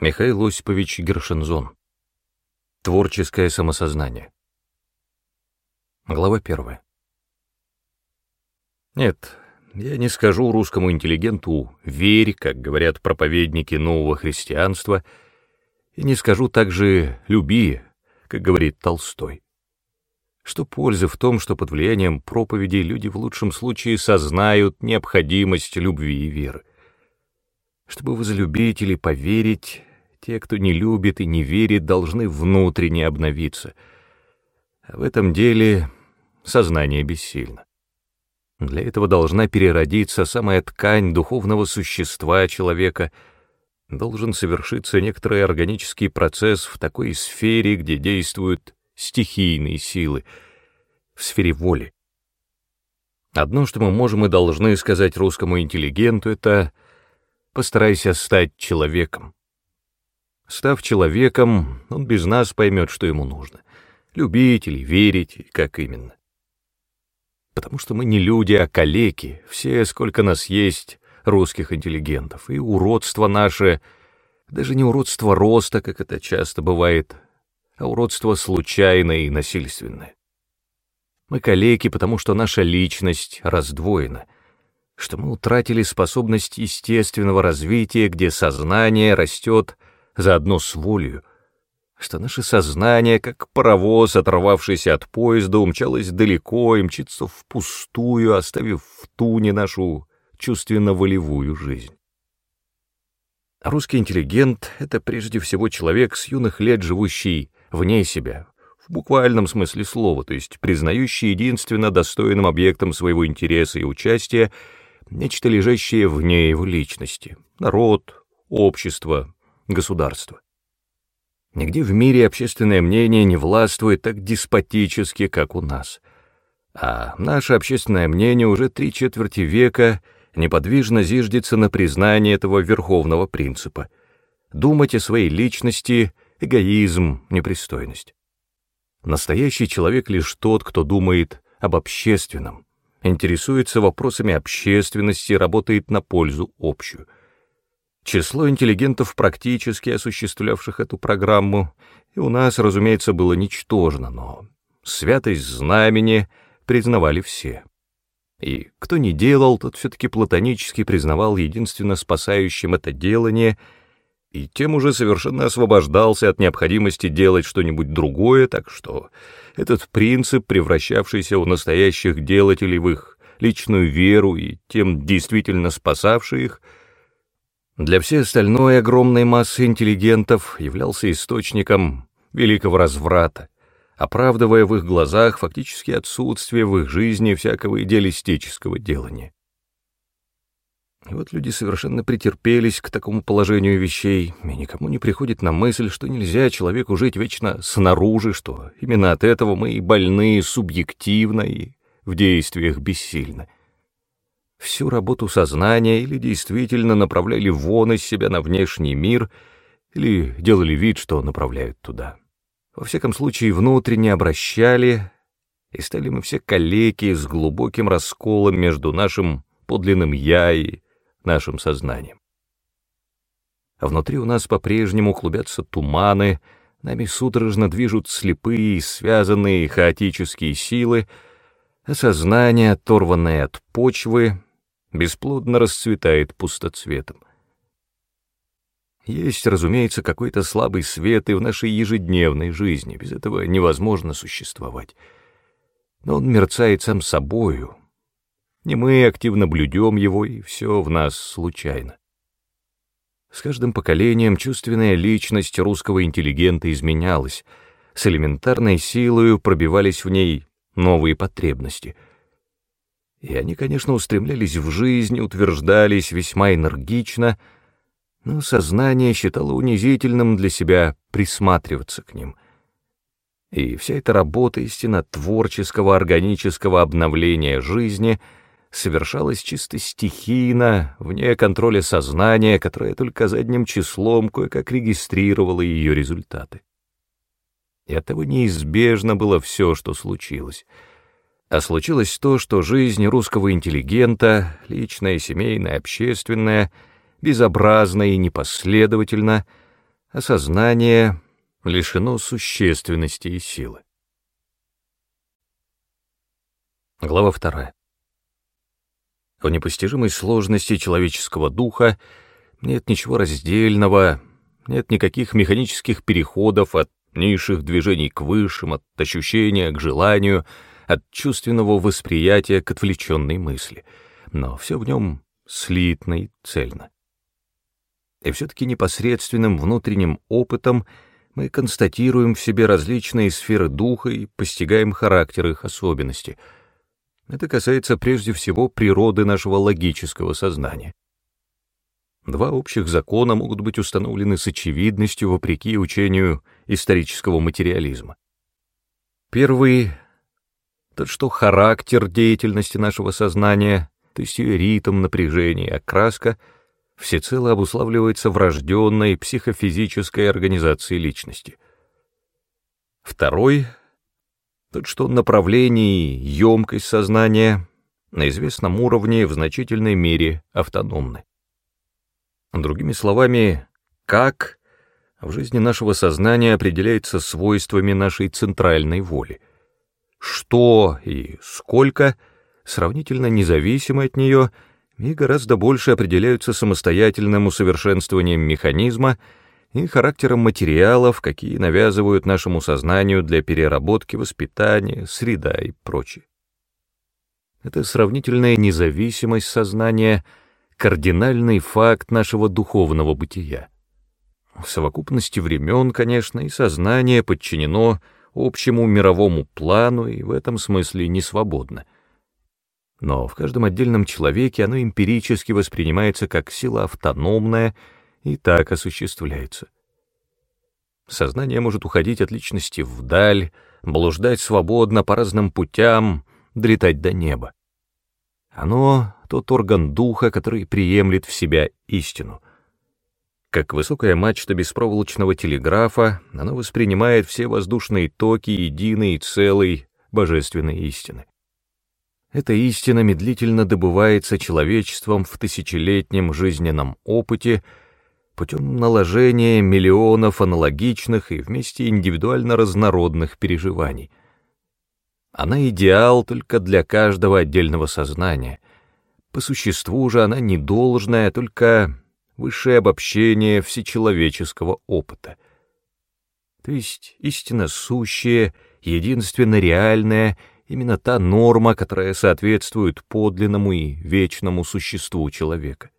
Михаил Осипович Гершензон. Творческое самосознание. Глава первая. Нет, я не скажу русскому интеллигенту «верь», как говорят проповедники нового христианства, и не скажу также «люби», как говорит Толстой. Что пользы в том, что под влиянием проповеди люди в лучшем случае сознают необходимость любви и веры? Чтобы возлюбить или поверить, те, кто не любит и не верит, должны внутренне обновиться. А в этом деле сознание бессильно. Для этого должна переродиться самая ткань духовного существа человека, должен совершиться некоторый органический процесс в такой сфере, где действуют стихийные силы, в сфере воли. Одно, что мы можем и должны сказать русскому интеллигенту, это «постарайся стать человеком». Став человеком, он без нас поймет, что ему нужно. Любить или верить, как именно. Потому что мы не люди, а калеки, все, сколько нас есть, русских интеллигентов, и уродство наше, даже не уродство роста, как это часто бывает, а уродство случайное и насильственное. Мы калеки, потому что наша личность раздвоена, что мы утратили способность естественного развития, где сознание растет заодно с волею, что наше сознание, как паровоз, оторвавшийся от поезда, умчалось далеко и мчится впустую, оставив в туне нашу чувственно-волевую жизнь. Русский интеллигент — это прежде всего человек с юных лет, живущий вне себя, в буквальном смысле слова, то есть признающий единственно достойным объектом своего интереса и участия нечто лежащее вне его личности — народ, общество, государства. Нигде в мире общественное мнение не властвует так деспотически, как у нас. А наше общественное мнение уже три четверти века неподвижно зиждется на признании этого верховного принципа. Думать о своей личности — эгоизм, непристойность. Настоящий человек лишь тот, кто думает об общественном, интересуется вопросами общественности, работает на пользу общую — Число интеллигентов, практически осуществлявших эту программу, и у нас, разумеется, было ничтожно, но святость знамени признавали все. И кто не делал, тот все-таки платонически признавал единственно спасающим это делание, и тем уже совершенно освобождался от необходимости делать что-нибудь другое, так что этот принцип, превращавшийся у настоящих делателей в их личную веру и тем действительно спасавший их — для всей остальной огромной массы интеллигентов являлся источником великого разврата, оправдывая в их глазах фактически отсутствие в их жизни всякого идеалистического делания. И вот люди совершенно претерпелись к такому положению вещей, и никому не приходит на мысль, что нельзя человеку жить вечно снаружи, что именно от этого мы и больны субъективно, и в действиях бессильны всю работу сознания или действительно направляли вон из себя на внешний мир, или делали вид, что направляют туда. Во всяком случае, внутренне обращали, и стали мы все калеки с глубоким расколом между нашим подлинным «я» и нашим сознанием. А внутри у нас по-прежнему клубятся туманы, нами судорожно движут слепые связанные хаотические силы, а сознание, оторванное от почвы, бесплодно расцветает пустоцветом. Есть, разумеется, какой-то слабый свет и в нашей ежедневной жизни, без этого невозможно существовать. Но он мерцает сам собою. Не мы активно блюдем его, и все в нас случайно. С каждым поколением чувственная личность русского интеллигента изменялась, с элементарной силой пробивались в ней новые потребности — и они, конечно, устремлялись в жизнь, утверждались весьма энергично, но сознание считало унизительным для себя присматриваться к ним. И вся эта работа истинно творческого, органического обновления жизни совершалась чисто стихийно, вне контроля сознания, которое только задним числом кое-как регистрировало ее результаты. И оттого неизбежно было все, что случилось — а случилось то, что жизнь русского интеллигента, личная, семейная, общественная, безобразна и непоследовательна, а сознание лишено существенности и силы. Глава вторая. В непостижимой сложности человеческого духа нет ничего раздельного, нет никаких механических переходов от низших движений к высшим, от ощущения к желанию, от чувственного восприятия к отвлеченной мысли. Но все в нем слитно и цельно. И все-таки непосредственным внутренним опытом мы констатируем в себе различные сферы духа и постигаем характер их особенностей — это касается прежде всего природы нашего логического сознания. Два общих закона могут быть установлены с очевидностью вопреки учению исторического материализма. Первый — тот, что характер деятельности нашего сознания, то есть ее ритм, напряжение, окраска, всецело обуславливается врожденной психофизической организацией личности. Второй — Тут что направление и емкость сознания на известном уровне в значительной мере автономны. Другими словами, как в жизни нашего сознания определяется свойствами нашей центральной воли. Что и сколько сравнительно независимы от нее и гораздо больше определяются самостоятельным усовершенствованием механизма и характером материалов, какие навязывают нашему сознанию для переработки воспитания, среда и прочее. Это сравнительная независимость сознания — кардинальный факт нашего духовного бытия. В совокупности времен, конечно, и сознание подчинено общему мировому плану и в этом смысле не свободно. Но в каждом отдельном человеке оно эмпирически воспринимается как сила автономная — и так осуществляется. Сознание может уходить от личности вдаль, блуждать свободно по разным путям, долетать до неба. Оно — тот орган духа, который приемлет в себя истину. Как высокая мачта беспроволочного телеграфа, оно воспринимает все воздушные токи единой и целой божественной истины. Эта истина медлительно добывается человечеством в тысячелетнем жизненном опыте — путем наложения миллионов аналогичных и вместе индивидуально разнородных переживаний. Она идеал только для каждого отдельного сознания. По существу же она не должная, только высшее обобщение всечеловеческого опыта. То есть истинно сущее, единственно реальное, именно та норма, которая соответствует подлинному и вечному существу человека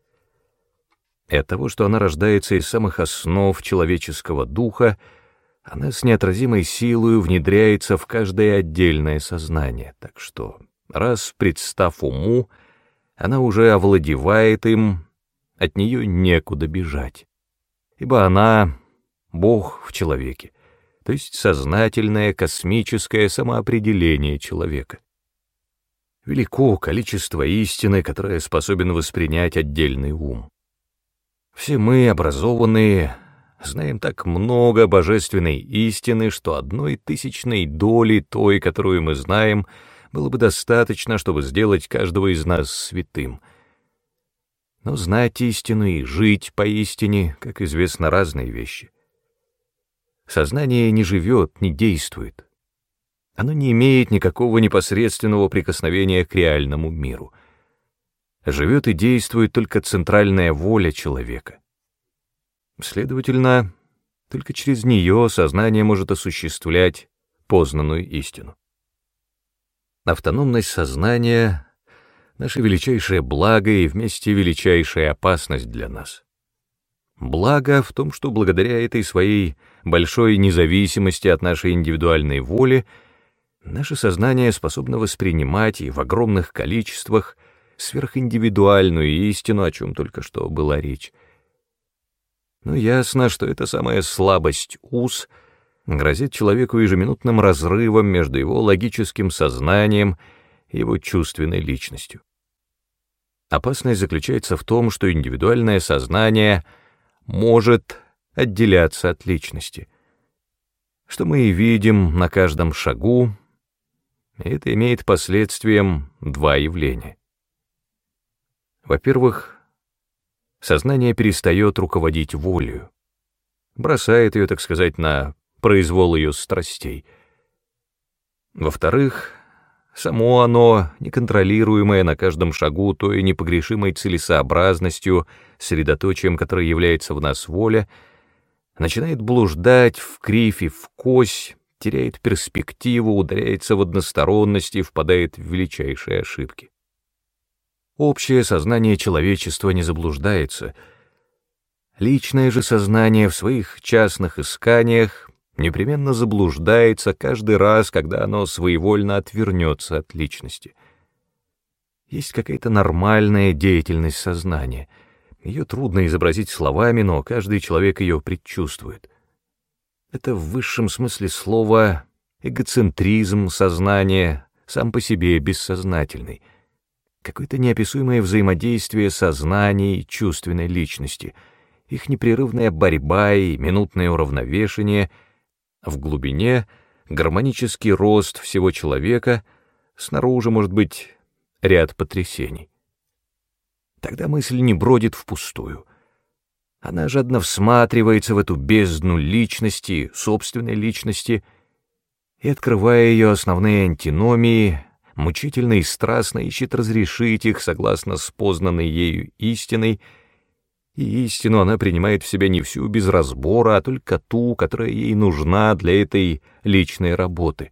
и от того, что она рождается из самых основ человеческого духа, она с неотразимой силой внедряется в каждое отдельное сознание, так что, раз представ уму, она уже овладевает им, от нее некуда бежать, ибо она — Бог в человеке, то есть сознательное космическое самоопределение человека. Велико количество истины, которое способен воспринять отдельный ум. Все мы, образованные, знаем так много божественной истины, что одной тысячной доли той, которую мы знаем, было бы достаточно, чтобы сделать каждого из нас святым. Но знать истину и жить по истине, как известно, разные вещи. Сознание не живет, не действует. Оно не имеет никакого непосредственного прикосновения к реальному миру — живет и действует только центральная воля человека. Следовательно, только через нее сознание может осуществлять познанную истину. Автономность сознания — наше величайшее благо и вместе величайшая опасность для нас. Благо в том, что благодаря этой своей большой независимости от нашей индивидуальной воли наше сознание способно воспринимать и в огромных количествах — сверхиндивидуальную истину, о чем только что была речь. Но ясно, что эта самая слабость уз грозит человеку ежеминутным разрывом между его логическим сознанием и его чувственной личностью. Опасность заключается в том, что индивидуальное сознание может отделяться от личности, что мы и видим на каждом шагу, и это имеет последствием два явления. Во-первых, сознание перестает руководить волею. бросает ее, так сказать, на произвол ее страстей. Во-вторых, само оно, неконтролируемое на каждом шагу той непогрешимой целесообразностью, средоточием которой является в нас воля, начинает блуждать в кривь и в кось, теряет перспективу, ударяется в односторонность и впадает в величайшие ошибки. Общее сознание человечества не заблуждается. Личное же сознание в своих частных исканиях непременно заблуждается каждый раз, когда оно своевольно отвернется от личности. Есть какая-то нормальная деятельность сознания. Ее трудно изобразить словами, но каждый человек ее предчувствует. Это в высшем смысле слова эгоцентризм сознания, сам по себе бессознательный — какое-то неописуемое взаимодействие сознания и чувственной личности, их непрерывная борьба и минутное уравновешение, в глубине гармонический рост всего человека, снаружи, может быть, ряд потрясений. Тогда мысль не бродит впустую. Она жадно всматривается в эту бездну личности, собственной личности, и, открывая ее основные антиномии, мучительно и страстно ищет разрешить их согласно с познанной ею истиной, и истину она принимает в себя не всю без разбора, а только ту, которая ей нужна для этой личной работы.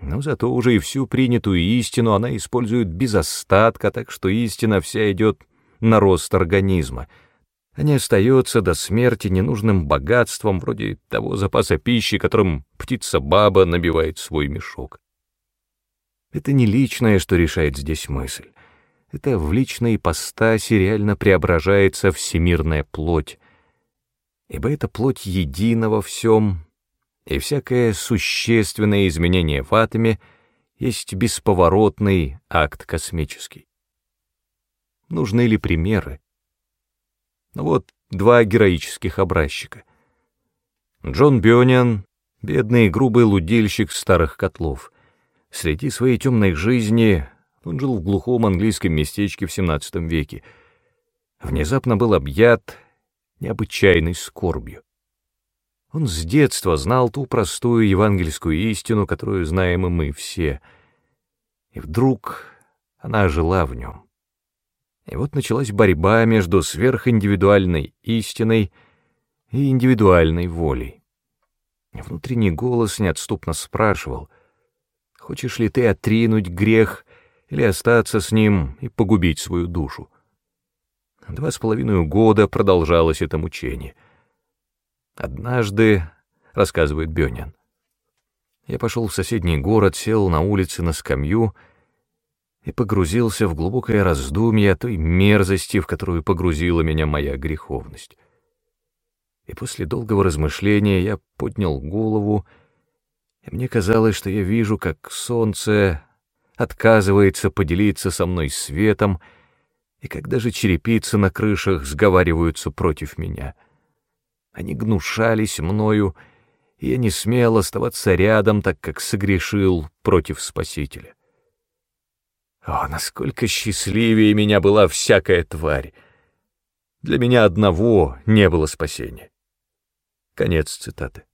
Но зато уже и всю принятую истину она использует без остатка, так что истина вся идет на рост организма, а не остается до смерти ненужным богатством вроде того запаса пищи, которым птица-баба набивает свой мешок. Это не личное, что решает здесь мысль. Это в личной ипостаси реально преображается всемирная плоть, ибо это плоть едина во всем, и всякое существенное изменение в атоме есть бесповоротный акт космический. Нужны ли примеры? Ну вот два героических образчика. Джон Бёниан, бедный грубый лудильщик старых котлов, Среди своей темной жизни он жил в глухом английском местечке в XVII веке. Внезапно был объят необычайной скорбью. Он с детства знал ту простую евангельскую истину, которую знаем и мы все. И вдруг она ожила в нем. И вот началась борьба между сверхиндивидуальной истиной и индивидуальной волей. Внутренний голос неотступно спрашивал — Хочешь ли ты отринуть грех или остаться с ним и погубить свою душу? Два с половиной года продолжалось это мучение. Однажды, — рассказывает Бёнин, — я пошел в соседний город, сел на улице на скамью и погрузился в глубокое раздумье о той мерзости, в которую погрузила меня моя греховность. И после долгого размышления я поднял голову и мне казалось, что я вижу, как солнце отказывается поделиться со мной светом, и как даже черепицы на крышах сговариваются против меня. Они гнушались мною, и я не смел оставаться рядом, так как согрешил против Спасителя. О, насколько счастливее меня была всякая тварь! Для меня одного не было спасения. Конец цитаты.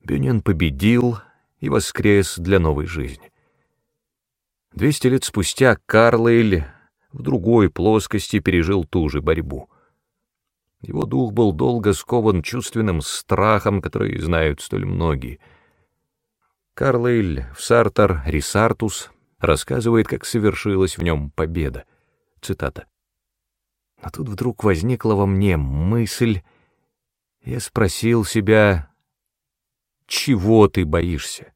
Бюнин победил и воскрес для новой жизни. Двести лет спустя Карлейль в другой плоскости пережил ту же борьбу. Его дух был долго скован чувственным страхом, который знают столь многие. Карлейль в Сартар Рисартус рассказывает, как совершилась в нем победа. Цитата. А тут вдруг возникла во мне мысль, я спросил себя, чего ты боишься?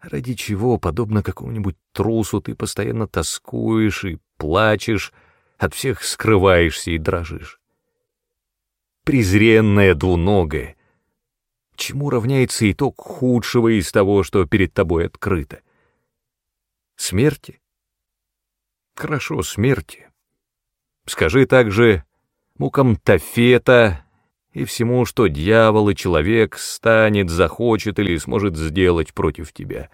Ради чего, подобно какому-нибудь трусу, ты постоянно тоскуешь и плачешь, от всех скрываешься и дрожишь? Презренная двуногая, чему равняется итог худшего из того, что перед тобой открыто? Смерти? Хорошо, смерти. Скажи также мукам Тафета и всему, что дьявол и человек станет, захочет или сможет сделать против тебя.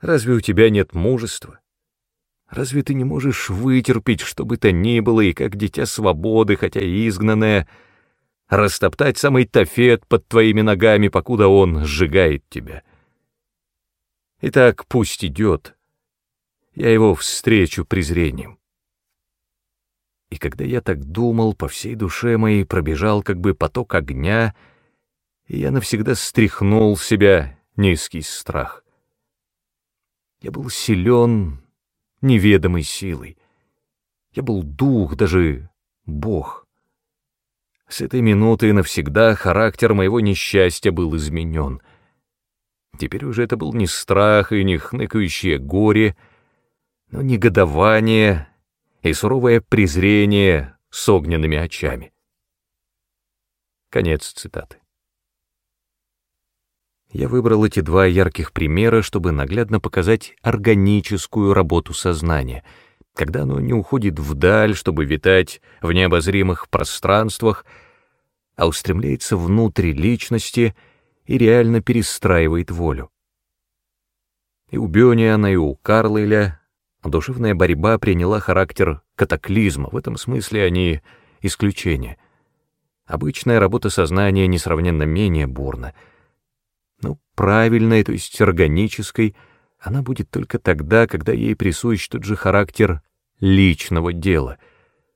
Разве у тебя нет мужества? Разве ты не можешь вытерпеть, что бы то ни было, и как дитя свободы, хотя и изгнанное, растоптать самый тафет под твоими ногами, покуда он сжигает тебя. Итак, пусть идет. Я его встречу презрением. И когда я так думал, по всей душе моей пробежал как бы поток огня, и я навсегда стряхнул себя низкий страх. Я был силен неведомой силой. Я был дух, даже бог. С этой минуты навсегда характер моего несчастья был изменен. Теперь уже это был не страх и не хныкающее горе, но негодование и суровое презрение с огненными очами. Конец цитаты. Я выбрал эти два ярких примера, чтобы наглядно показать органическую работу сознания, когда оно не уходит вдаль, чтобы витать в необозримых пространствах, а устремляется внутрь личности и реально перестраивает волю. И у Бёниана, и у Карлайля душевная борьба приняла характер катаклизма, в этом смысле они исключение. Обычная работа сознания несравненно менее бурна — но правильной, то есть органической, она будет только тогда, когда ей присущ тот же характер личного дела,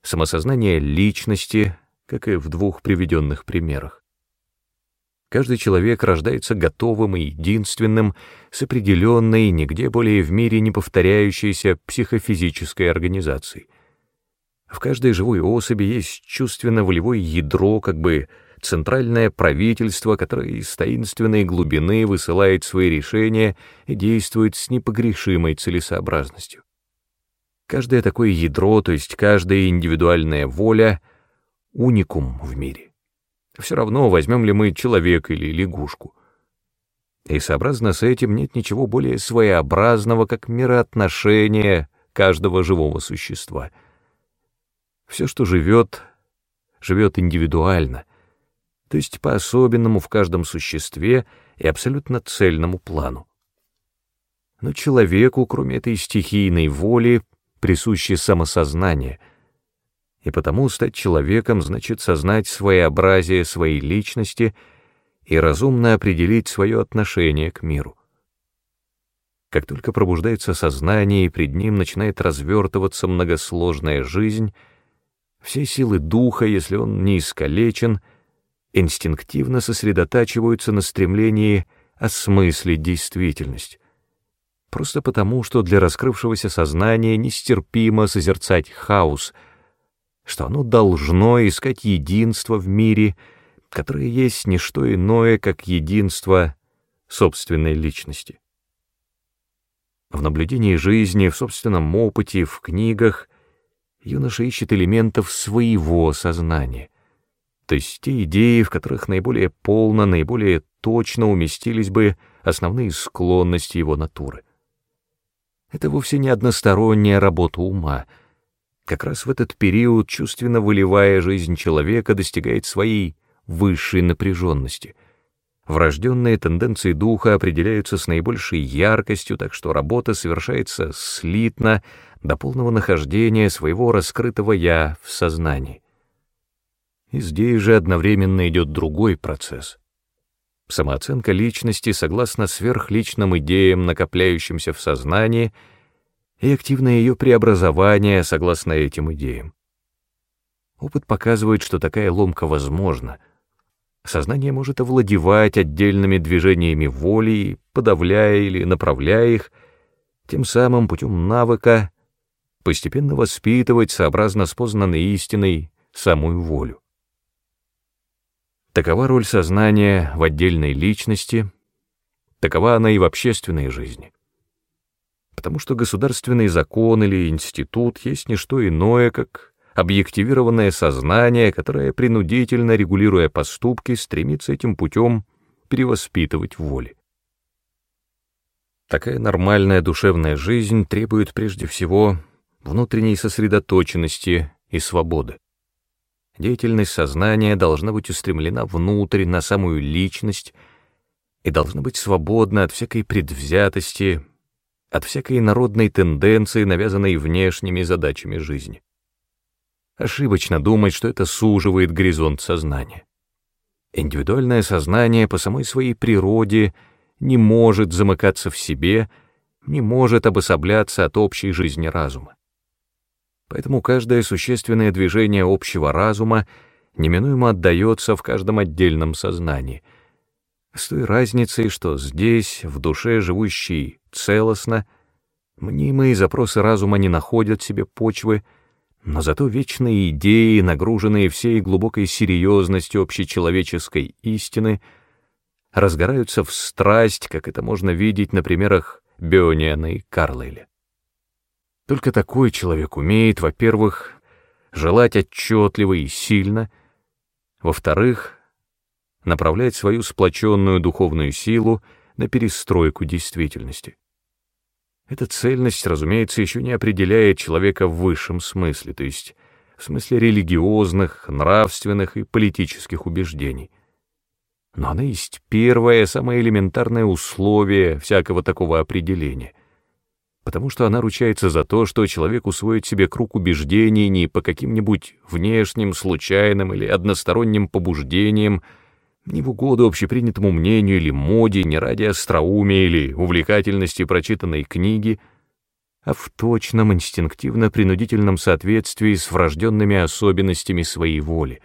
самосознание личности, как и в двух приведенных примерах. Каждый человек рождается готовым и единственным, с определенной, нигде более в мире не повторяющейся психофизической организацией. В каждой живой особи есть чувственно-волевое ядро, как бы центральное правительство, которое из таинственной глубины высылает свои решения и действует с непогрешимой целесообразностью. Каждое такое ядро, то есть каждая индивидуальная воля — уникум в мире. Все равно, возьмем ли мы человека или лягушку. И сообразно с этим нет ничего более своеобразного, как мироотношение каждого живого существа. Все, что живет, живет индивидуально — то есть по-особенному в каждом существе и абсолютно цельному плану. Но человеку, кроме этой стихийной воли, присуще самосознание, и потому стать человеком значит сознать своеобразие своей личности и разумно определить свое отношение к миру. Как только пробуждается сознание и пред ним начинает развертываться многосложная жизнь, все силы духа, если он не искалечен — инстинктивно сосредотачиваются на стремлении осмыслить действительность. Просто потому, что для раскрывшегося сознания нестерпимо созерцать хаос, что оно должно искать единство в мире, которое есть не что иное, как единство собственной личности. В наблюдении жизни, в собственном опыте, в книгах юноша ищет элементов своего сознания то есть те идеи, в которых наиболее полно, наиболее точно уместились бы основные склонности его натуры. Это вовсе не односторонняя работа ума. Как раз в этот период чувственно выливая жизнь человека достигает своей высшей напряженности. Врожденные тенденции духа определяются с наибольшей яркостью, так что работа совершается слитно до полного нахождения своего раскрытого «я» в сознании. И здесь же одновременно идет другой процесс. Самооценка личности согласно сверхличным идеям, накопляющимся в сознании, и активное ее преобразование согласно этим идеям. Опыт показывает, что такая ломка возможна. Сознание может овладевать отдельными движениями воли, подавляя или направляя их, тем самым путем навыка постепенно воспитывать сообразно с познанной истиной самую волю. Такова роль сознания в отдельной личности, такова она и в общественной жизни. Потому что государственный закон или институт есть не что иное, как объективированное сознание, которое, принудительно регулируя поступки, стремится этим путем перевоспитывать воли. Такая нормальная душевная жизнь требует прежде всего внутренней сосредоточенности и свободы. Деятельность сознания должна быть устремлена внутрь, на самую личность, и должна быть свободна от всякой предвзятости, от всякой народной тенденции, навязанной внешними задачами жизни. Ошибочно думать, что это суживает горизонт сознания. Индивидуальное сознание по самой своей природе не может замыкаться в себе, не может обособляться от общей жизни разума. Поэтому каждое существенное движение общего разума неминуемо отдается в каждом отдельном сознании. С той разницей, что здесь, в душе живущей целостно, мнимые запросы разума не находят себе почвы, но зато вечные идеи, нагруженные всей глубокой серьезностью общечеловеческой истины, разгораются в страсть, как это можно видеть на примерах Биониана и Карлейля. Только такой человек умеет, во-первых, желать отчетливо и сильно, во-вторых, направлять свою сплоченную духовную силу на перестройку действительности. Эта цельность, разумеется, еще не определяет человека в высшем смысле, то есть в смысле религиозных, нравственных и политических убеждений. Но она есть первое, самое элементарное условие всякого такого определения, потому что она ручается за то, что человек усвоит себе круг убеждений не по каким-нибудь внешним, случайным или односторонним побуждениям, не в угоду общепринятому мнению или моде, не ради остроумия или увлекательности прочитанной книги, а в точном инстинктивно-принудительном соответствии с врожденными особенностями своей воли,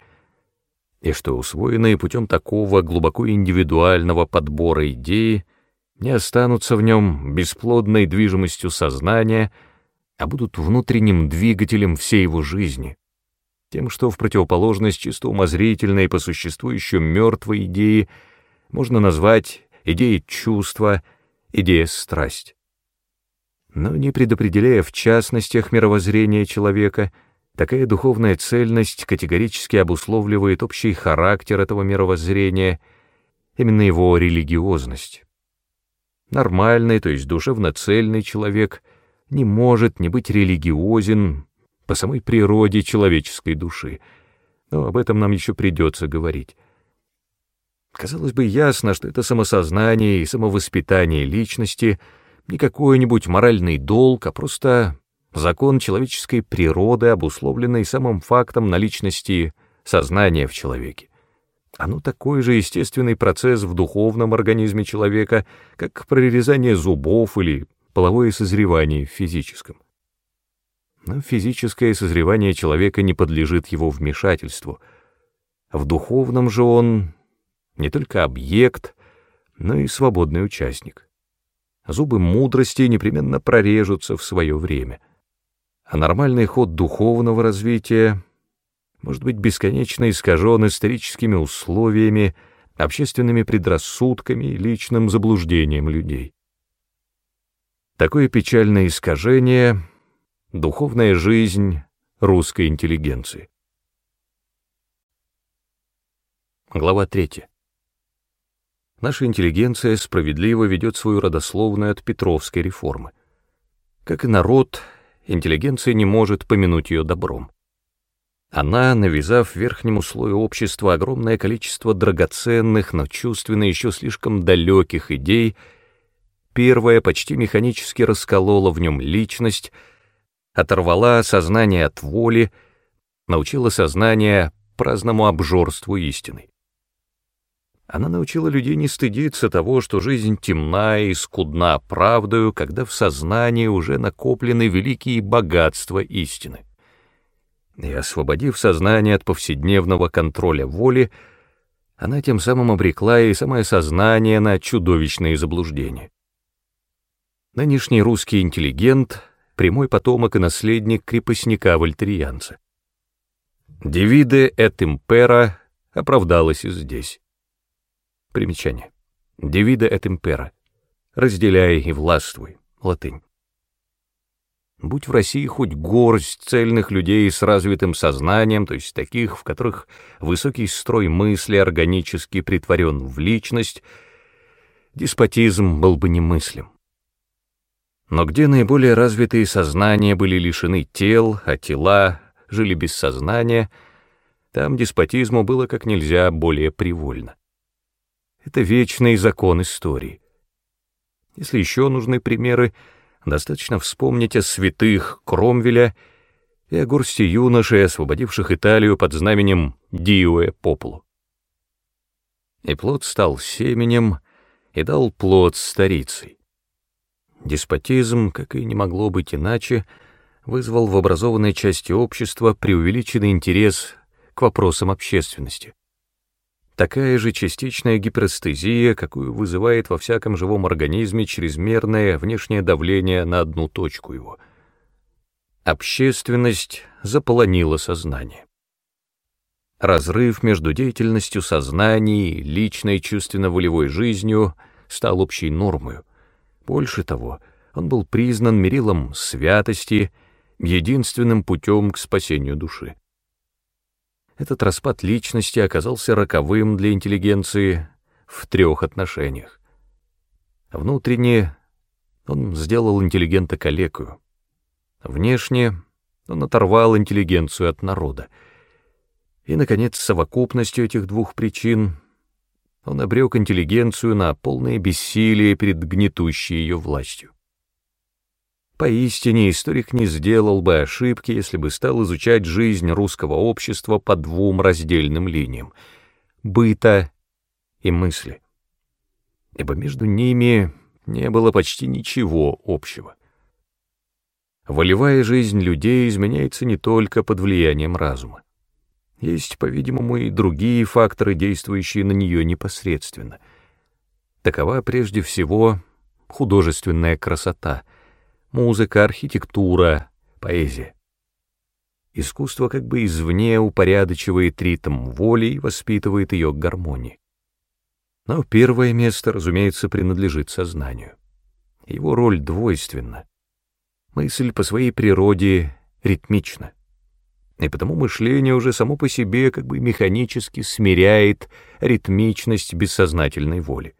и что усвоенные путем такого глубоко индивидуального подбора идеи не останутся в нем бесплодной движимостью сознания, а будут внутренним двигателем всей его жизни, тем, что в противоположность чисто умозрительной по существу еще мертвой идеи можно назвать идеей чувства, идея страсть. Но не предопределяя в частностях мировоззрения человека, такая духовная цельность категорически обусловливает общий характер этого мировоззрения, именно его религиозность. Нормальный, то есть душевно цельный человек не может не быть религиозен по самой природе человеческой души. Но об этом нам еще придется говорить. Казалось бы, ясно, что это самосознание и самовоспитание личности не какой-нибудь моральный долг, а просто закон человеческой природы, обусловленный самым фактом наличности сознания в человеке. Оно такой же естественный процесс в духовном организме человека, как прорезание зубов или половое созревание в физическом но физическое созревание человека не подлежит его вмешательству. В духовном же он не только объект, но и свободный участник. Зубы мудрости непременно прорежутся в свое время. А нормальный ход духовного развития может быть бесконечно искажен историческими условиями, общественными предрассудками и личным заблуждением людей. Такое печальное искажение Духовная жизнь русской интеллигенции. Глава 3. Наша интеллигенция справедливо ведет свою родословную от Петровской реформы. Как и народ, интеллигенция не может помянуть ее добром. Она, навязав верхнему слою общества огромное количество драгоценных, но чувственно еще слишком далеких идей, первая почти механически расколола в нем личность — оторвала сознание от воли, научила сознание праздному обжорству истины. Она научила людей не стыдиться того, что жизнь темна и скудна правдою, когда в сознании уже накоплены великие богатства истины. И освободив сознание от повседневного контроля воли, она тем самым обрекла и самое сознание на чудовищные заблуждения. Нынешний русский интеллигент прямой потомок и наследник крепостника-вольтерианца. Дивиде эт импера оправдалась и здесь. Примечание. Дивиде эт импера. Разделяй и властвуй. Латынь. Будь в России хоть горсть цельных людей с развитым сознанием, то есть таких, в которых высокий строй мысли органически притворен в личность, деспотизм был бы немыслим. Но где наиболее развитые сознания были лишены тел, а тела жили без сознания, там деспотизму было как нельзя более привольно. Это вечный закон истории. Если еще нужны примеры, достаточно вспомнить о святых Кромвеля и о горсти юношей, освободивших Италию под знаменем Диуэ Поплу. И плод стал семенем и дал плод старицей. Деспотизм, как и не могло быть иначе, вызвал в образованной части общества преувеличенный интерес к вопросам общественности. Такая же частичная гиперстезия, какую вызывает во всяком живом организме чрезмерное внешнее давление на одну точку его. Общественность заполонила сознание. Разрыв между деятельностью сознания и личной чувственно-волевой жизнью стал общей нормой. Больше того, он был признан мерилом святости, единственным путем к спасению души. Этот распад личности оказался роковым для интеллигенции в трех отношениях. Внутренне он сделал интеллигента калекую. Внешне он оторвал интеллигенцию от народа — и, наконец, совокупностью этих двух причин он обрек интеллигенцию на полное бессилие перед гнетущей ее властью. Поистине, историк не сделал бы ошибки, если бы стал изучать жизнь русского общества по двум раздельным линиям — быта и мысли. Ибо между ними не было почти ничего общего. Волевая жизнь людей изменяется не только под влиянием разума. Есть, по-видимому, и другие факторы, действующие на нее непосредственно. Такова прежде всего художественная красота, музыка, архитектура, поэзия. Искусство как бы извне упорядочивает ритм воли и воспитывает ее к гармонии. Но первое место, разумеется, принадлежит сознанию. Его роль двойственна. Мысль по своей природе ритмична и потому мышление уже само по себе как бы механически смиряет ритмичность бессознательной воли.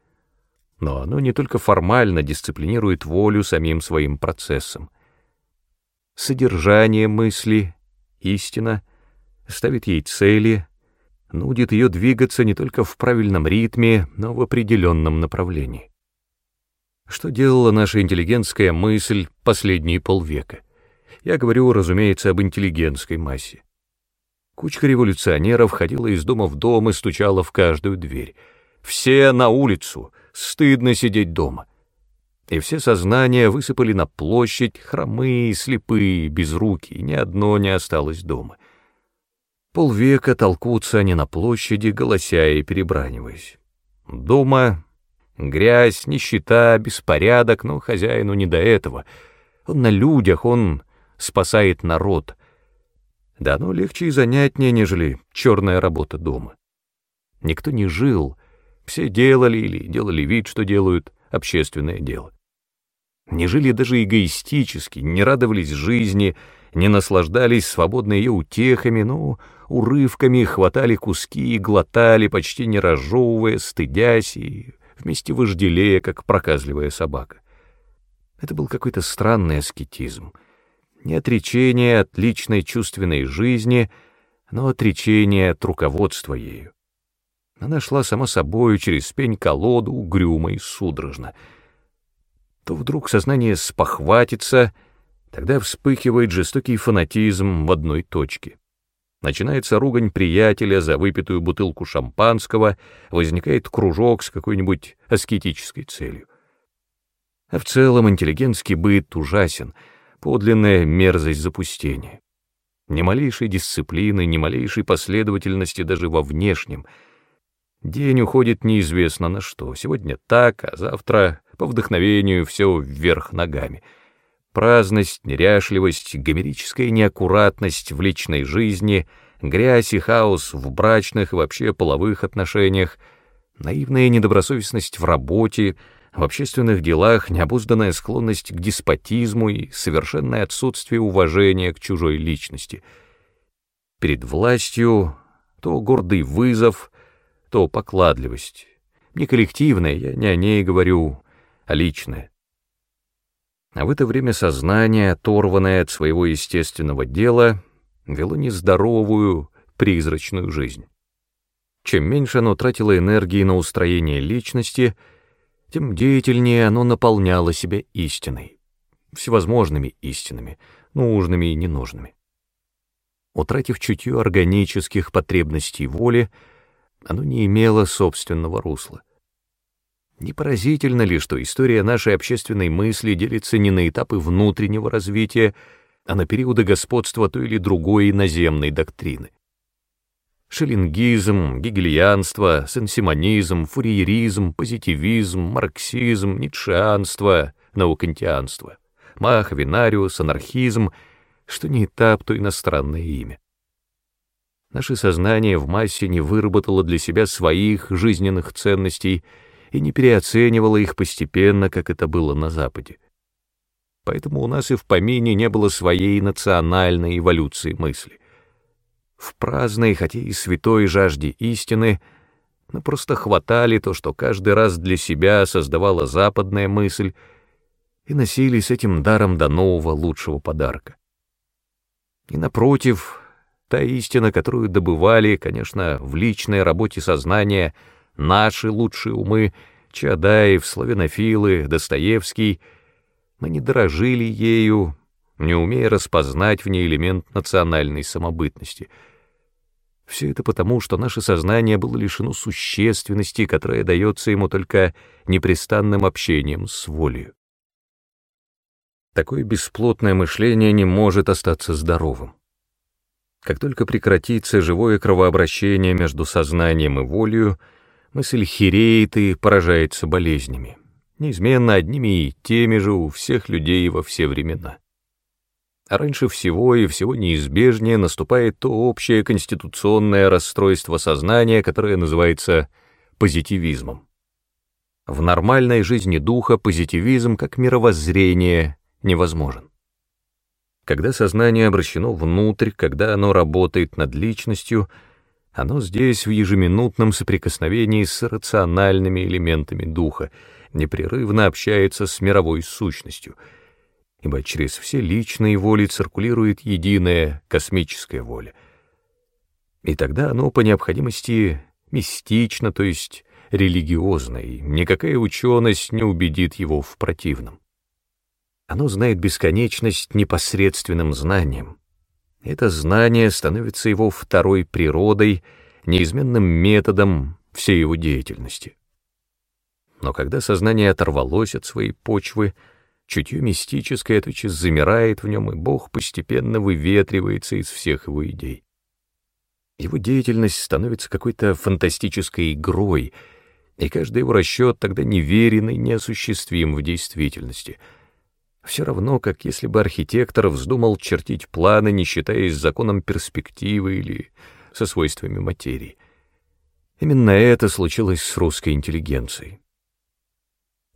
Но оно не только формально дисциплинирует волю самим своим процессом. Содержание мысли, истина, ставит ей цели, нудит ее двигаться не только в правильном ритме, но в определенном направлении. Что делала наша интеллигентская мысль последние полвека? Я говорю, разумеется, об интеллигентской массе. Кучка революционеров ходила из дома в дом и стучала в каждую дверь. Все на улицу, стыдно сидеть дома. И все сознания высыпали на площадь, хромые, слепые, безрукие, ни одно не осталось дома. Полвека толкутся они на площади, голося и перебраниваясь. Дома грязь, нищета, беспорядок, но хозяину не до этого. Он на людях, он спасает народ. Да оно легче и занятнее, нежели черная работа дома. Никто не жил, все делали или делали вид, что делают общественное дело. Не жили даже эгоистически, не радовались жизни, не наслаждались свободно ее утехами, но урывками хватали куски и глотали, почти не разжевывая, стыдясь и вместе вожделея, как проказливая собака. Это был какой-то странный аскетизм — не отречение от личной чувственной жизни, но отречение от руководства ею. Она шла сама собою через пень-колоду, угрюмо и судорожно. То вдруг сознание спохватится, тогда вспыхивает жестокий фанатизм в одной точке. Начинается ругань приятеля за выпитую бутылку шампанского, возникает кружок с какой-нибудь аскетической целью. А в целом интеллигентский быт ужасен — подлинная мерзость запустения. Ни малейшей дисциплины, ни малейшей последовательности даже во внешнем. День уходит неизвестно на что. Сегодня так, а завтра по вдохновению все вверх ногами. Праздность, неряшливость, гомерическая неаккуратность в личной жизни, грязь и хаос в брачных и вообще половых отношениях, наивная недобросовестность в работе — в общественных делах необузданная склонность к деспотизму и совершенное отсутствие уважения к чужой личности. Перед властью то гордый вызов, то покладливость. Не коллективная, я не о ней говорю, а личная. А в это время сознание, оторванное от своего естественного дела, вело нездоровую, призрачную жизнь. Чем меньше оно тратило энергии на устроение личности — тем деятельнее оно наполняло себя истиной, всевозможными истинами, нужными и ненужными. Утратив чутье органических потребностей воли, оно не имело собственного русла. Не поразительно ли, что история нашей общественной мысли делится не на этапы внутреннего развития, а на периоды господства той или другой иноземной доктрины? Шеллингизм, гегельянство, сенсимонизм, фурьеризм, позитивизм, марксизм, ницшеанство, наукантианство, мах, винариус, анархизм, что не этап, то иностранное имя. Наше сознание в массе не выработало для себя своих жизненных ценностей и не переоценивало их постепенно, как это было на Западе. Поэтому у нас и в помине не было своей национальной эволюции мысли. В праздной, хотя и святой жажде истины, мы просто хватали то, что каждый раз для себя создавала западная мысль, и носили с этим даром до нового лучшего подарка. И напротив, Та истина, которую добывали, конечно, в личной работе сознания наши лучшие умы, Чадаев, славянофилы, Достоевский, мы не дорожили ею, не умея распознать в ней элемент национальной самобытности. Все это потому, что наше сознание было лишено существенности, которая дается ему только непрестанным общением с волей. Такое бесплотное мышление не может остаться здоровым. Как только прекратится живое кровообращение между сознанием и волею, мысль хереет и поражается болезнями, неизменно одними и теми же у всех людей во все времена. А раньше всего и всего неизбежнее наступает то общее конституционное расстройство сознания, которое называется позитивизмом. В нормальной жизни духа позитивизм как мировоззрение невозможен. Когда сознание обращено внутрь, когда оно работает над личностью, оно здесь в ежеминутном соприкосновении с рациональными элементами духа, непрерывно общается с мировой сущностью, ибо через все личные воли циркулирует единая космическая воля. И тогда оно по необходимости мистично, то есть религиозно, и никакая ученость не убедит его в противном. Оно знает бесконечность непосредственным знанием. Это знание становится его второй природой, неизменным методом всей его деятельности. Но когда сознание оторвалось от своей почвы, чутье мистическое тотчас замирает в нем, и Бог постепенно выветривается из всех его идей. Его деятельность становится какой-то фантастической игрой, и каждый его расчет тогда неверен и неосуществим в действительности — все равно, как если бы архитектор вздумал чертить планы, не считаясь законом перспективы или со свойствами материи. Именно это случилось с русской интеллигенцией.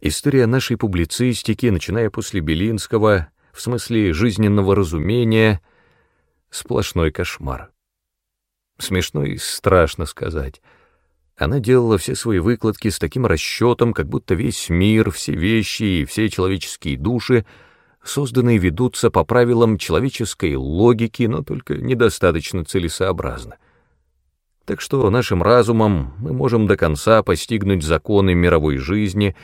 История нашей публицистики, начиная после Белинского, в смысле жизненного разумения, сплошной кошмар. Смешно и страшно сказать — она делала все свои выкладки с таким расчетом, как будто весь мир, все вещи и все человеческие души созданные ведутся по правилам человеческой логики, но только недостаточно целесообразно. Так что нашим разумом мы можем до конца постигнуть законы мировой жизни,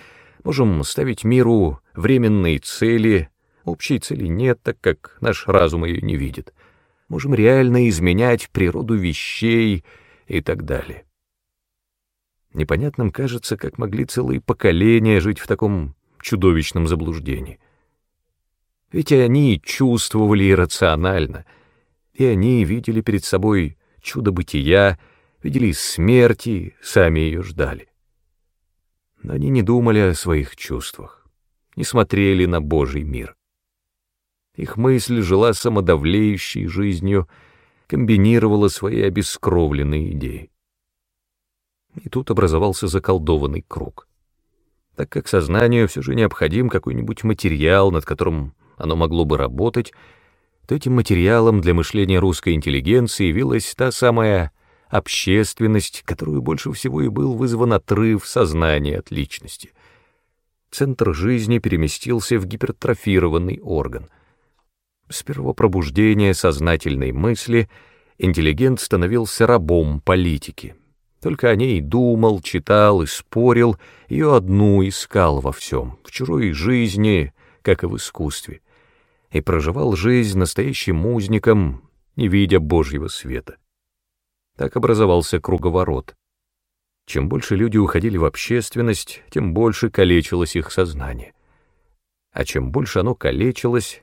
можем ставить миру временные цели, общей цели нет, так как наш разум ее не видит, можем реально изменять природу вещей и так далее. Непонятным кажется, как могли целые поколения жить в таком чудовищном заблуждении. Ведь они чувствовали иррационально, и они видели перед собой чудо бытия, видели смерти, сами ее ждали. Они не думали о своих чувствах, не смотрели на Божий мир. Их мысль жила самодавлеющей жизнью, комбинировала свои обескровленные идеи и тут образовался заколдованный круг. Так как сознанию все же необходим какой-нибудь материал, над которым оно могло бы работать, то этим материалом для мышления русской интеллигенции явилась та самая общественность, которую больше всего и был вызван отрыв сознания от личности. Центр жизни переместился в гипертрофированный орган. С первого пробуждения сознательной мысли интеллигент становился рабом политики, только о ней думал, читал и спорил, ее одну искал во всем, в чужой жизни, как и в искусстве, и проживал жизнь настоящим узником, не видя Божьего света. Так образовался круговорот. Чем больше люди уходили в общественность, тем больше калечилось их сознание. А чем больше оно калечилось,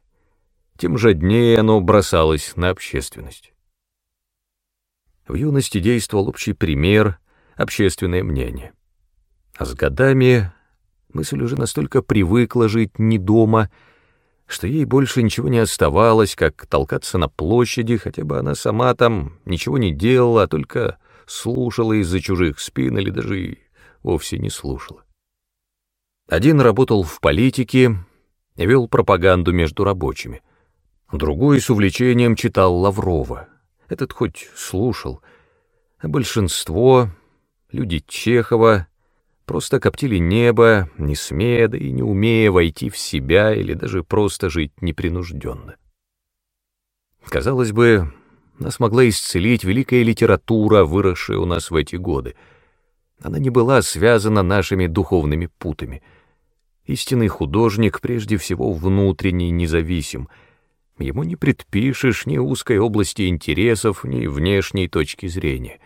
тем жаднее оно бросалось на общественность. В юности действовал общий пример, общественное мнение. А с годами мысль уже настолько привыкла жить не дома, что ей больше ничего не оставалось, как толкаться на площади, хотя бы она сама там ничего не делала, а только слушала из-за чужих спин или даже и вовсе не слушала. Один работал в политике, вел пропаганду между рабочими. Другой с увлечением читал Лаврова. Этот хоть слушал, а большинство, люди Чехова, просто коптили небо, не смея, да и не умея войти в себя или даже просто жить непринужденно. Казалось бы, нас могла исцелить великая литература, выросшая у нас в эти годы. Она не была связана нашими духовными путами. Истинный художник прежде всего внутренний, независим — Ему не предпишешь ни узкой области интересов, ни внешней точки зрения.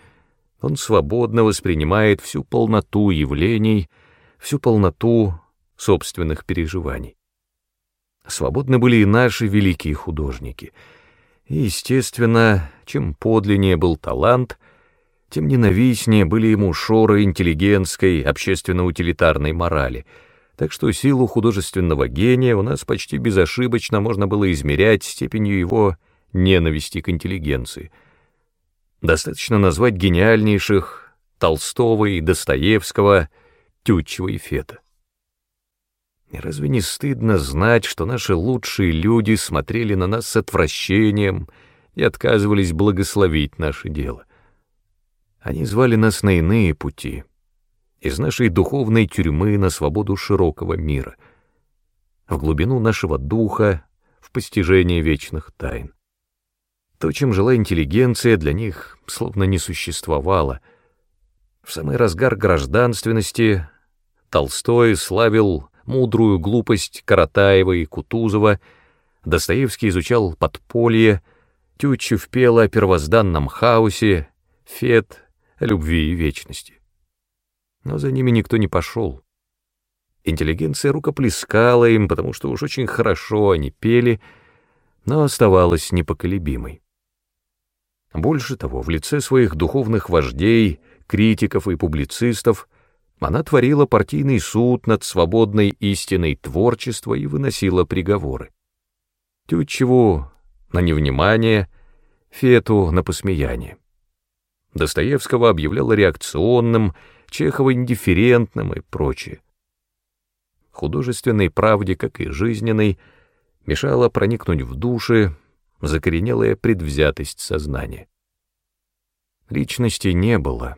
Он свободно воспринимает всю полноту явлений, всю полноту собственных переживаний. Свободны были и наши великие художники. И, естественно, чем подлиннее был талант, тем ненавистнее были ему шоры интеллигентской, общественно-утилитарной морали — так что силу художественного гения у нас почти безошибочно можно было измерять степенью его ненависти к интеллигенции. Достаточно назвать гениальнейших Толстого и Достоевского, Тютчева и Фета. И разве не стыдно знать, что наши лучшие люди смотрели на нас с отвращением и отказывались благословить наше дело? Они звали нас на иные пути — из нашей духовной тюрьмы на свободу широкого мира, в глубину нашего духа, в постижение вечных тайн. То, чем жила интеллигенция, для них словно не существовало. В самый разгар гражданственности Толстой славил мудрую глупость Каратаева и Кутузова, Достоевский изучал подполье, Тютчев пел о первозданном хаосе, Фет — любви и вечности но за ними никто не пошел. Интеллигенция рукоплескала им, потому что уж очень хорошо они пели, но оставалась непоколебимой. Больше того, в лице своих духовных вождей, критиков и публицистов она творила партийный суд над свободной истиной творчества и выносила приговоры. Тютчеву — на невнимание, Фету — на посмеяние. Достоевского объявляла реакционным — Чехова индифферентным и прочее. Художественной правде, как и жизненной, мешала проникнуть в души закоренелая предвзятость сознания. Личности не было,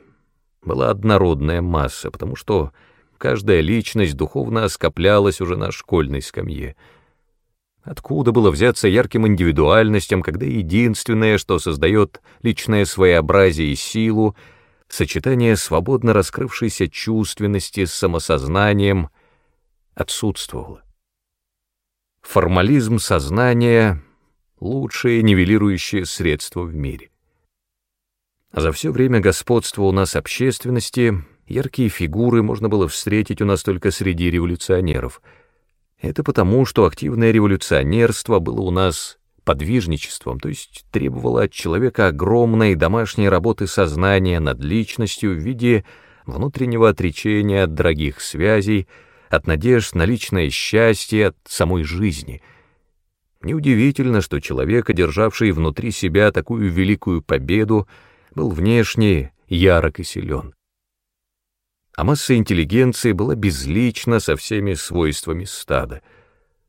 была однородная масса, потому что каждая личность духовно оскоплялась уже на школьной скамье. Откуда было взяться ярким индивидуальностям, когда единственное, что создает личное своеобразие и силу — сочетание свободно раскрывшейся чувственности с самосознанием отсутствовало. Формализм сознания — лучшее нивелирующее средство в мире. За все время господства у нас общественности яркие фигуры можно было встретить у нас только среди революционеров. Это потому, что активное революционерство было у нас подвижничеством, то есть требовала от человека огромной домашней работы сознания над личностью в виде внутреннего отречения от дорогих связей, от надежд на личное счастье, от самой жизни. Неудивительно, что человек, одержавший внутри себя такую великую победу, был внешне ярок и силен. А масса интеллигенции была безлична со всеми свойствами стада,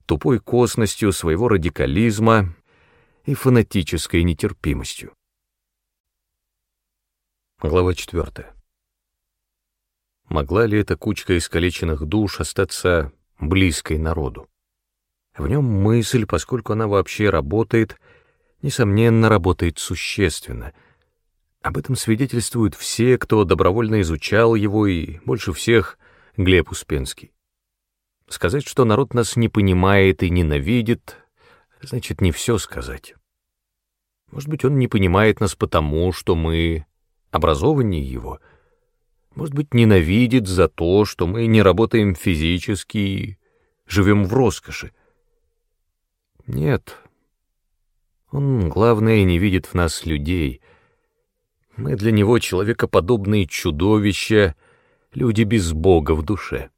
тупой косностью своего радикализма и фанатической нетерпимостью. Глава 4. Могла ли эта кучка искалеченных душ остаться близкой народу? В нем мысль, поскольку она вообще работает, несомненно, работает существенно. Об этом свидетельствуют все, кто добровольно изучал его, и больше всех Глеб Успенский. Сказать, что народ нас не понимает и ненавидит, значит не все сказать. Может быть, он не понимает нас потому, что мы образованнее его. может быть, ненавидит за то, что мы не работаем физически и живем в роскоши. Нет, он, главное, не видит в нас людей. Мы для него человекоподобные чудовища, люди без Бога в душе.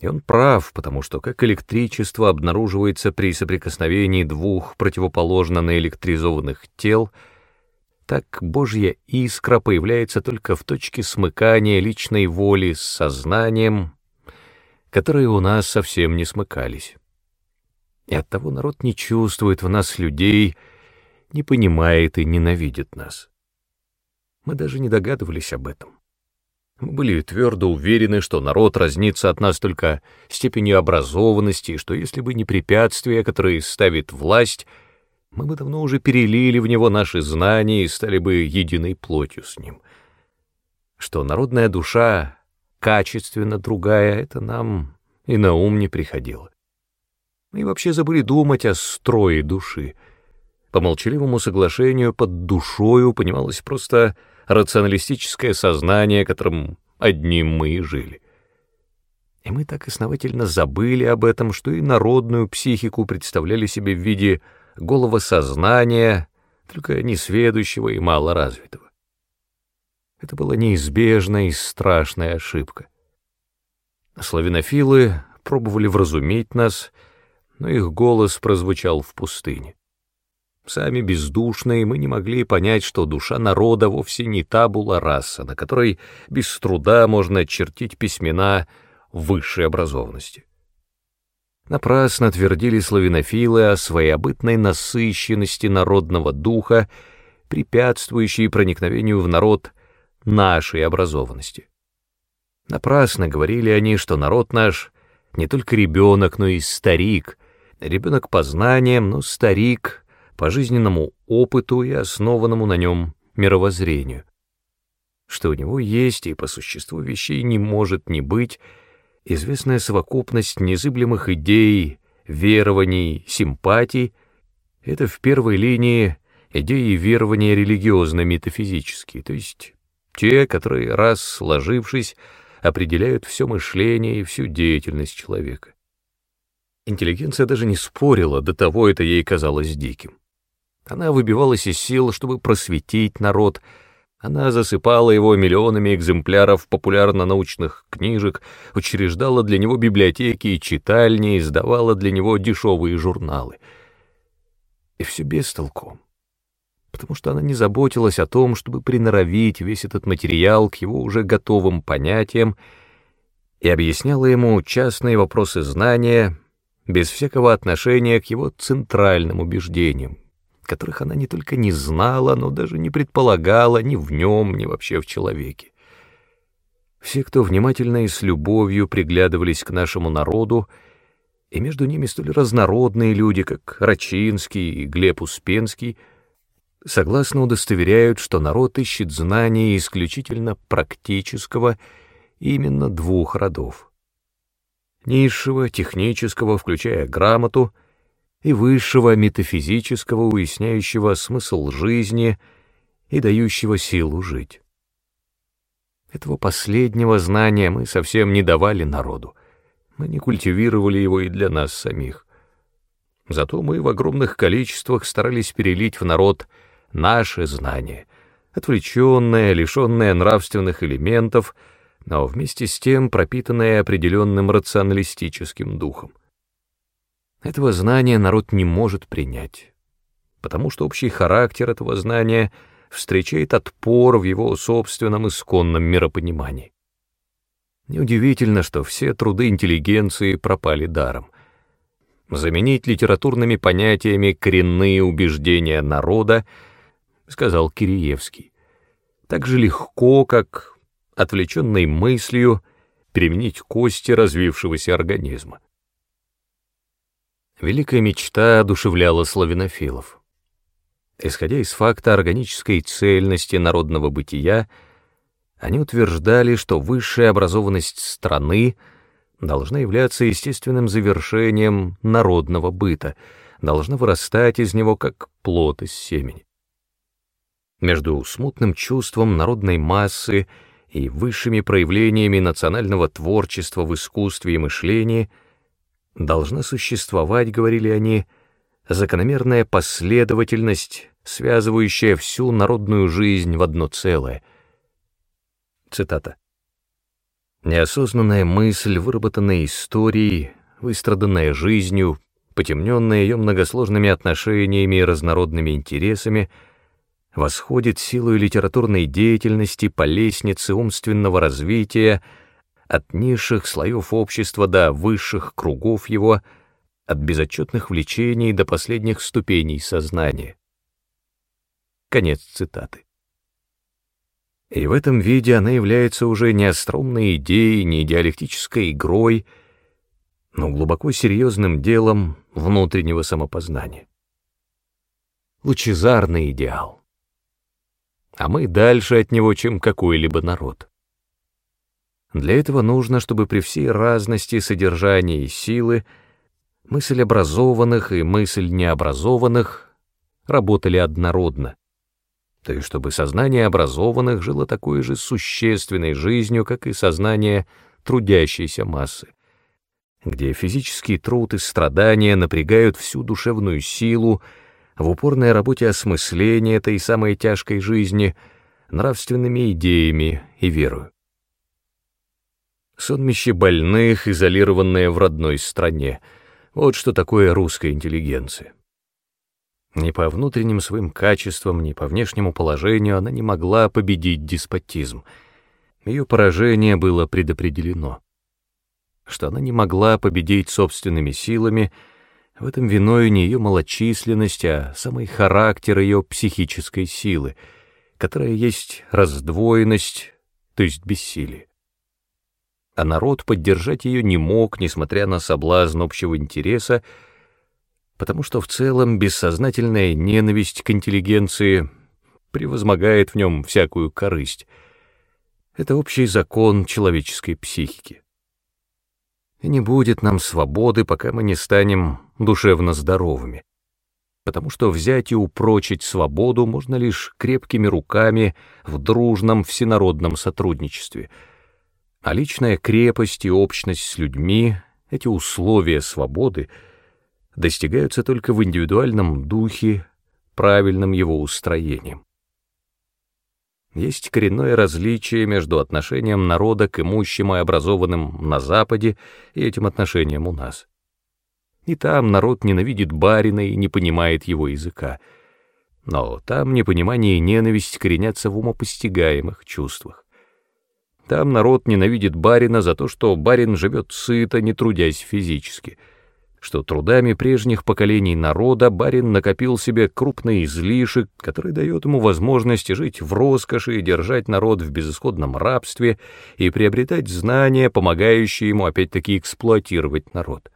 И он прав, потому что как электричество обнаруживается при соприкосновении двух противоположно наэлектризованных тел, так Божья искра появляется только в точке смыкания личной воли с сознанием, которые у нас совсем не смыкались. И оттого народ не чувствует в нас людей, не понимает и ненавидит нас. Мы даже не догадывались об этом. Мы были твердо уверены, что народ разнится от нас только степенью образованности, и что если бы не препятствия, которые ставит власть, мы бы давно уже перелили в него наши знания и стали бы единой плотью с ним. Что народная душа качественно другая, это нам и на ум не приходило. Мы вообще забыли думать о строе души. По молчаливому соглашению под душою понималось просто рационалистическое сознание, которым одним мы и жили. И мы так основательно забыли об этом, что и народную психику представляли себе в виде голого сознания, только несведущего и малоразвитого. Это была неизбежная и страшная ошибка. Славянофилы пробовали вразумить нас, но их голос прозвучал в пустыне. Сами бездушные мы не могли понять, что душа народа вовсе не та була раса, на которой без труда можно чертить письмена высшей образованности. Напрасно твердили славянофилы о своеобытной насыщенности народного духа, препятствующей проникновению в народ нашей образованности. Напрасно говорили они, что народ наш не только ребенок, но и старик, ребенок по знаниям, но старик по жизненному опыту и основанному на нем мировоззрению. Что у него есть и по существу вещей не может не быть известная совокупность незыблемых идей, верований, симпатий — это в первой линии идеи и верования религиозно-метафизические, то есть те, которые, раз сложившись, определяют все мышление и всю деятельность человека. Интеллигенция даже не спорила, до того это ей казалось диким. Она выбивалась из сил, чтобы просветить народ. Она засыпала его миллионами экземпляров популярно-научных книжек, учреждала для него библиотеки и читальни, издавала для него дешевые журналы. И все без толку, потому что она не заботилась о том, чтобы приноровить весь этот материал к его уже готовым понятиям, и объясняла ему частные вопросы знания без всякого отношения к его центральным убеждениям, которых она не только не знала, но даже не предполагала ни в нем, ни вообще в человеке. Все, кто внимательно и с любовью приглядывались к нашему народу, и между ними столь разнородные люди, как Рачинский и Глеб Успенский, согласно удостоверяют, что народ ищет знания исключительно практического именно двух родов. Низшего, технического, включая грамоту, и высшего метафизического, уясняющего смысл жизни и дающего силу жить. Этого последнего знания мы совсем не давали народу, мы не культивировали его и для нас самих. Зато мы в огромных количествах старались перелить в народ наши знания, отвлеченное, лишенное нравственных элементов, но вместе с тем пропитанное определенным рационалистическим духом. Этого знания народ не может принять, потому что общий характер этого знания встречает отпор в его собственном исконном миропонимании. Неудивительно, что все труды интеллигенции пропали даром. Заменить литературными понятиями коренные убеждения народа, сказал Киреевский, так же легко, как отвлеченной мыслью применить кости развившегося организма. Великая мечта одушевляла славянофилов. Исходя из факта органической цельности народного бытия, они утверждали, что высшая образованность страны должна являться естественным завершением народного быта, должна вырастать из него как плод из семени. Между смутным чувством народной массы и высшими проявлениями национального творчества в искусстве и мышлении должна существовать, говорили они, закономерная последовательность, связывающая всю народную жизнь в одно целое. Цитата. Неосознанная мысль, выработанная историей, выстраданная жизнью, потемненная ее многосложными отношениями и разнородными интересами, восходит силой литературной деятельности по лестнице умственного развития от низших слоев общества до высших кругов его, от безотчетных влечений до последних ступеней сознания. Конец цитаты. И в этом виде она является уже не остромной идеей, не диалектической игрой, но глубоко серьезным делом внутреннего самопознания. Лучезарный идеал. А мы дальше от него, чем какой-либо народ. Для этого нужно, чтобы при всей разности содержания и силы мысль образованных и мысль необразованных работали однородно, то есть чтобы сознание образованных жило такой же существенной жизнью, как и сознание трудящейся массы, где физический труд и страдания напрягают всю душевную силу в упорной работе осмысления этой самой тяжкой жизни нравственными идеями и верою. Сонмище больных, изолированное в родной стране — вот что такое русская интеллигенция. Ни по внутренним своим качествам, ни по внешнему положению она не могла победить деспотизм. Ее поражение было предопределено. Что она не могла победить собственными силами, в этом виною не ее малочисленность, а самый характер ее психической силы, которая есть раздвоенность, то есть бессилие. А народ поддержать ее не мог, несмотря на соблазн общего интереса, потому что в целом бессознательная ненависть к интеллигенции превозмогает в нем всякую корысть. Это общий закон человеческой психики. И не будет нам свободы, пока мы не станем душевно здоровыми, потому что взять и упрочить свободу можно лишь крепкими руками в дружном всенародном сотрудничестве, а личная крепость и общность с людьми, эти условия свободы — достигаются только в индивидуальном духе, правильным его устроением. Есть коренное различие между отношением народа к имущим и образованным на Западе и этим отношением у нас. И там народ ненавидит барина и не понимает его языка. Но там непонимание и ненависть коренятся в умопостигаемых чувствах. Там народ ненавидит барина за то, что барин живет сыто, не трудясь физически — что трудами прежних поколений народа барин накопил себе крупный излишек, который дает ему возможность жить в роскоши и держать народ в безысходном рабстве и приобретать знания, помогающие ему опять-таки эксплуатировать народ.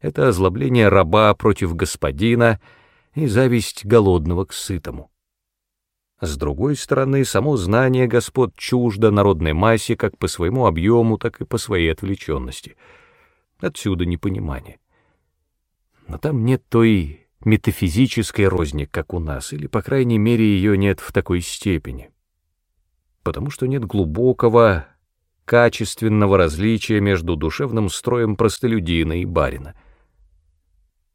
Это озлобление раба против господина и зависть голодного к сытому. С другой стороны, само знание господ чуждо народной массе как по своему объему, так и по своей отвлеченности — Отсюда непонимание. Но там нет той метафизической розни, как у нас, или, по крайней мере, ее нет в такой степени. Потому что нет глубокого, качественного различия между душевным строем простолюдина и барина.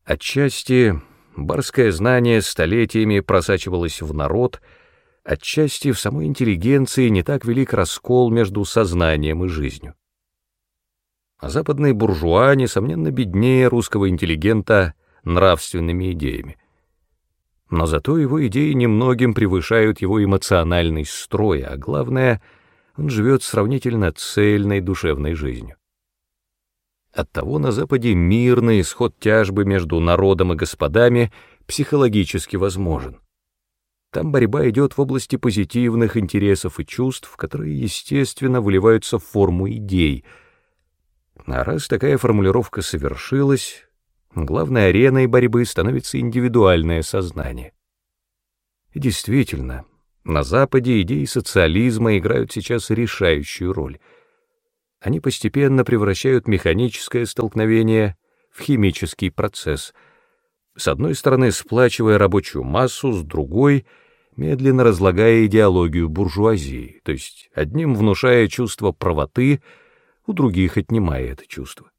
Отчасти барское знание столетиями просачивалось в народ, отчасти в самой интеллигенции не так велик раскол между сознанием и жизнью а западные буржуа, несомненно, беднее русского интеллигента нравственными идеями. Но зато его идеи немногим превышают его эмоциональный строй, а главное, он живет сравнительно цельной душевной жизнью. Оттого на Западе мирный исход тяжбы между народом и господами психологически возможен. Там борьба идет в области позитивных интересов и чувств, которые, естественно, выливаются в форму идей — а раз такая формулировка совершилась, главной ареной борьбы становится индивидуальное сознание. И действительно, на Западе идеи социализма играют сейчас решающую роль. Они постепенно превращают механическое столкновение в химический процесс, с одной стороны сплачивая рабочую массу, с другой — медленно разлагая идеологию буржуазии, то есть одним внушая чувство правоты, у других отнимая это чувство.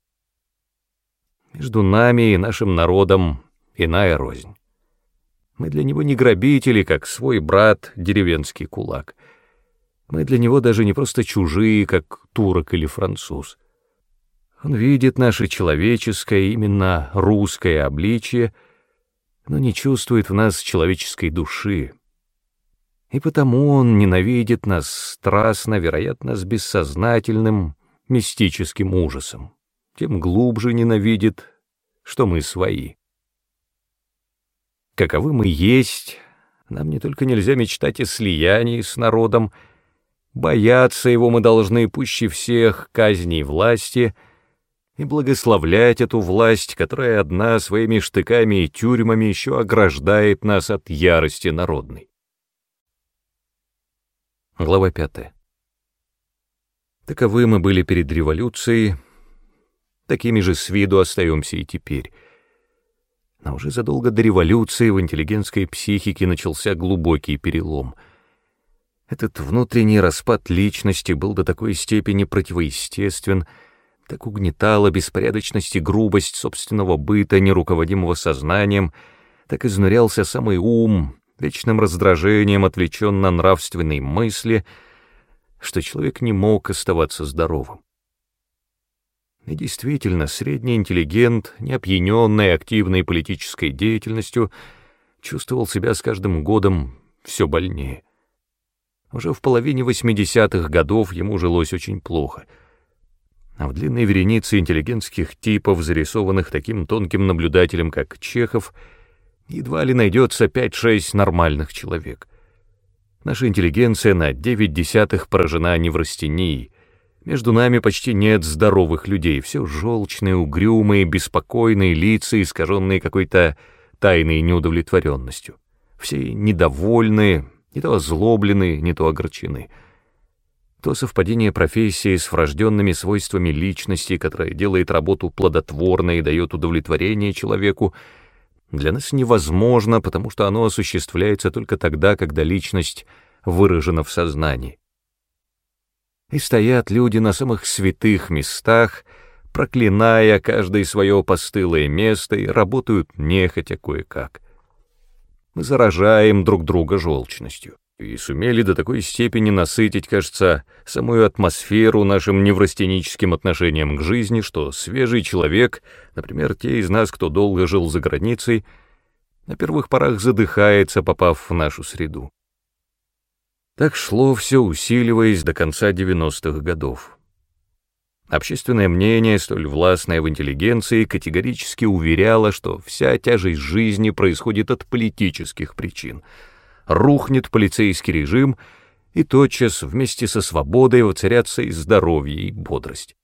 Между нами и нашим народом иная рознь. Мы для него не грабители, как свой брат, деревенский кулак. Мы для него даже не просто чужие, как турок или француз. Он видит наше человеческое, именно русское обличие, но не чувствует в нас человеческой души. И потому он ненавидит нас страстно, вероятно, с бессознательным, мистическим ужасом. Тем глубже ненавидит, что мы свои. Каковы мы есть, нам не только нельзя мечтать о слиянии с народом, бояться его мы должны пуще всех казней власти и благословлять эту власть, которая одна своими штыками и тюрьмами еще ограждает нас от ярости народной. Глава пятая. Таковы мы были перед революцией, такими же с виду остаемся и теперь — но уже задолго до революции в интеллигентской психике начался глубокий перелом. Этот внутренний распад личности был до такой степени противоестествен, так угнетала беспорядочность и грубость собственного быта, неруководимого сознанием, так изнурялся самый ум, вечным раздражением отвлечен на нравственные мысли, что человек не мог оставаться здоровым. И действительно, средний интеллигент, не опьяненный активной политической деятельностью, чувствовал себя с каждым годом все больнее. Уже в половине 80-х годов ему жилось очень плохо. А в длинной веренице интеллигентских типов, зарисованных таким тонким наблюдателем, как Чехов, едва ли найдется 5-6 нормальных человек. Наша интеллигенция на 9 десятых поражена неврастенией, между нами почти нет здоровых людей, все желчные, угрюмые, беспокойные лица, искаженные какой-то тайной неудовлетворенностью. Все недовольные, не то озлоблены, не то огорчены. То совпадение профессии с врожденными свойствами личности, которое делает работу плодотворной и дает удовлетворение человеку, для нас невозможно, потому что оно осуществляется только тогда, когда личность выражена в сознании и стоят люди на самых святых местах, проклиная каждое свое постылое место и работают нехотя кое-как. Мы заражаем друг друга желчностью и сумели до такой степени насытить, кажется, самую атмосферу нашим неврастеническим отношением к жизни, что свежий человек, например, те из нас, кто долго жил за границей, на первых порах задыхается, попав в нашу среду. Так шло все, усиливаясь до конца 90-х годов. Общественное мнение, столь властное в интеллигенции, категорически уверяло, что вся тяжесть жизни происходит от политических причин. Рухнет полицейский режим, и тотчас вместе со свободой воцарятся и здоровье, и бодрость.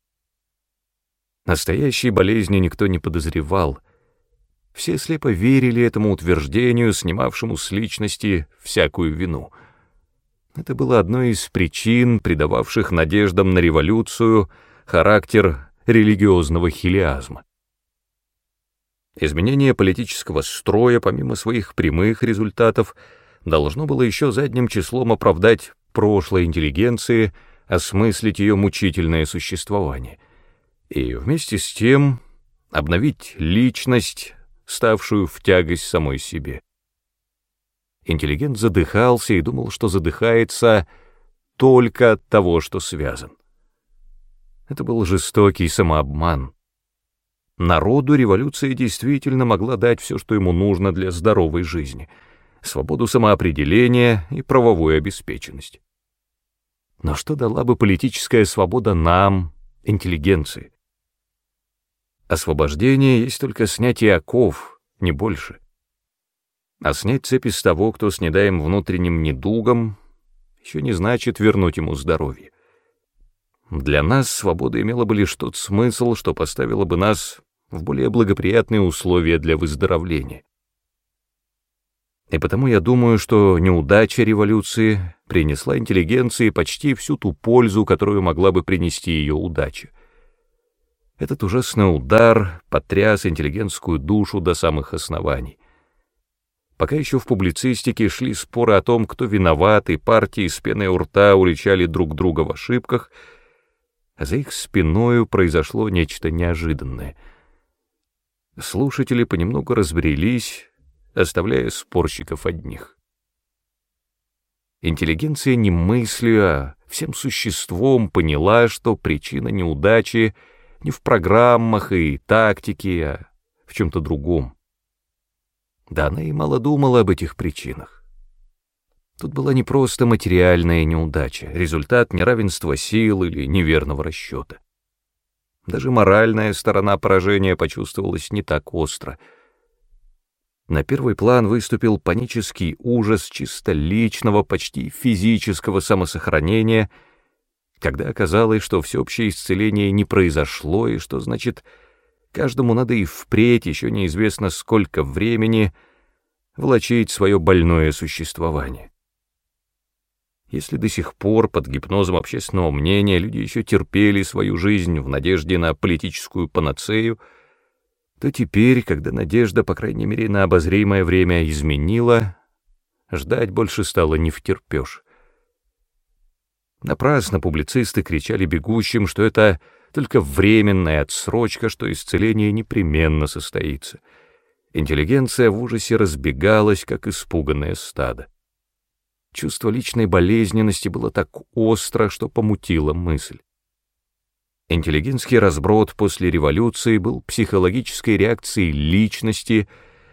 Настоящей болезни никто не подозревал. Все слепо верили этому утверждению, снимавшему с личности всякую вину — это было одной из причин, придававших надеждам на революцию характер религиозного хилиазма. Изменение политического строя, помимо своих прямых результатов, должно было еще задним числом оправдать прошлой интеллигенции, осмыслить ее мучительное существование, и вместе с тем обновить личность, ставшую в тягость самой себе. Интеллигент задыхался и думал, что задыхается только от того, что связан. Это был жестокий самообман. Народу революция действительно могла дать все, что ему нужно для здоровой жизни — свободу самоопределения и правовую обеспеченность. Но что дала бы политическая свобода нам, интеллигенции? Освобождение есть только снятие оков, не больше. А снять цепи с того, кто с недаем внутренним недугом, еще не значит вернуть ему здоровье. Для нас свобода имела бы лишь тот смысл, что поставила бы нас в более благоприятные условия для выздоровления. И потому я думаю, что неудача революции принесла интеллигенции почти всю ту пользу, которую могла бы принести ее удача. Этот ужасный удар потряс интеллигентскую душу до самых оснований. Пока еще в публицистике шли споры о том, кто виноват, и партии с пеной у рта уличали друг друга в ошибках, а за их спиною произошло нечто неожиданное. Слушатели понемногу разбрелись, оставляя спорщиков одних. Интеллигенция не мыслью, а всем существом поняла, что причина неудачи не в программах и тактике, а в чем-то другом. Да она и мало думала об этих причинах. Тут была не просто материальная неудача, результат неравенства сил или неверного расчета. Даже моральная сторона поражения почувствовалась не так остро. На первый план выступил панический ужас чисто личного, почти физического самосохранения, когда оказалось, что всеобщее исцеление не произошло, и что, значит, Каждому надо и впредь, еще неизвестно сколько времени, влачить свое больное существование. Если до сих пор под гипнозом общественного мнения люди еще терпели свою жизнь в надежде на политическую панацею, то теперь, когда надежда, по крайней мере, на обозримое время изменила, ждать больше стало не втерпешь. Напрасно публицисты кричали бегущим, что это только временная отсрочка, что исцеление непременно состоится. Интеллигенция в ужасе разбегалась, как испуганное стадо. Чувство личной болезненности было так остро, что помутило мысль. Интеллигентский разброд после революции был психологической реакцией личности,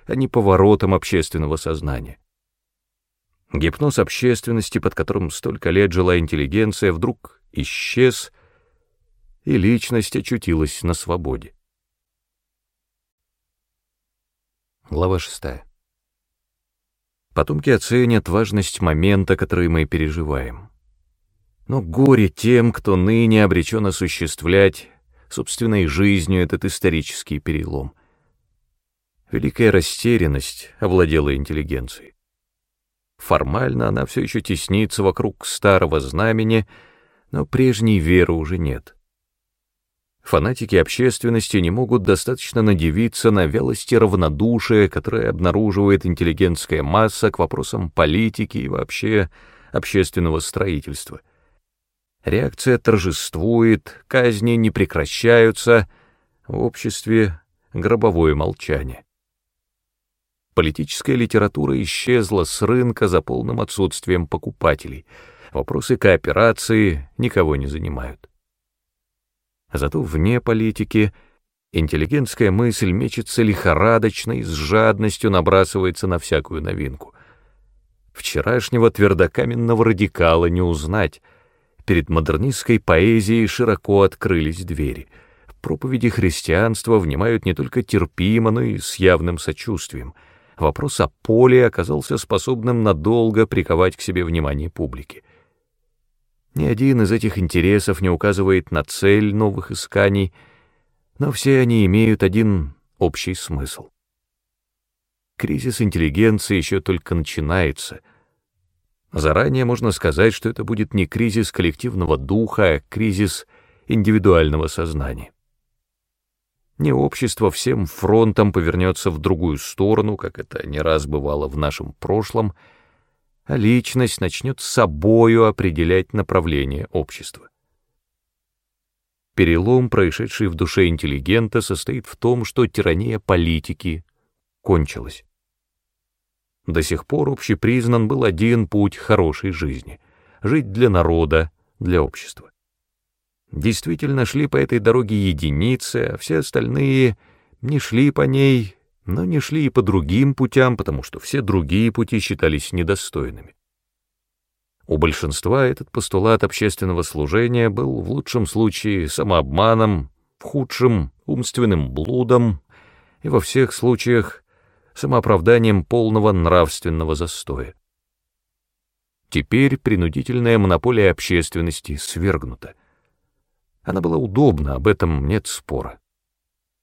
а не поворотом общественного сознания. Гипноз общественности, под которым столько лет жила интеллигенция, вдруг исчез, и личность очутилась на свободе. Глава 6. Потомки оценят важность момента, который мы переживаем. Но горе тем, кто ныне обречен осуществлять собственной жизнью этот исторический перелом. Великая растерянность овладела интеллигенцией. Формально она все еще теснится вокруг старого знамени, но прежней веры уже нет фанатики общественности не могут достаточно надевиться на вялости равнодушия, которое обнаруживает интеллигентская масса к вопросам политики и вообще общественного строительства. Реакция торжествует, казни не прекращаются, в обществе гробовое молчание. Политическая литература исчезла с рынка за полным отсутствием покупателей. Вопросы кооперации никого не занимают. Зато вне политики интеллигентская мысль мечется лихорадочно и с жадностью набрасывается на всякую новинку. Вчерашнего твердокаменного радикала не узнать. Перед модернистской поэзией широко открылись двери. Проповеди христианства внимают не только терпимо, но и с явным сочувствием. Вопрос о поле оказался способным надолго приковать к себе внимание публики. Ни один из этих интересов не указывает на цель новых исканий, но все они имеют один общий смысл. Кризис интеллигенции еще только начинается. Заранее можно сказать, что это будет не кризис коллективного духа, а кризис индивидуального сознания. Не общество всем фронтом повернется в другую сторону, как это не раз бывало в нашем прошлом — а личность начнет собою определять направление общества. Перелом, происшедший в душе интеллигента, состоит в том, что тирания политики кончилась. До сих пор общепризнан был один путь хорошей жизни — жить для народа, для общества. Действительно шли по этой дороге единицы, а все остальные не шли по ней но не шли и по другим путям, потому что все другие пути считались недостойными. У большинства этот постулат общественного служения был в лучшем случае самообманом, в худшем — умственным блудом и во всех случаях самооправданием полного нравственного застоя. Теперь принудительная монополия общественности свергнута. Она была удобна, об этом нет спора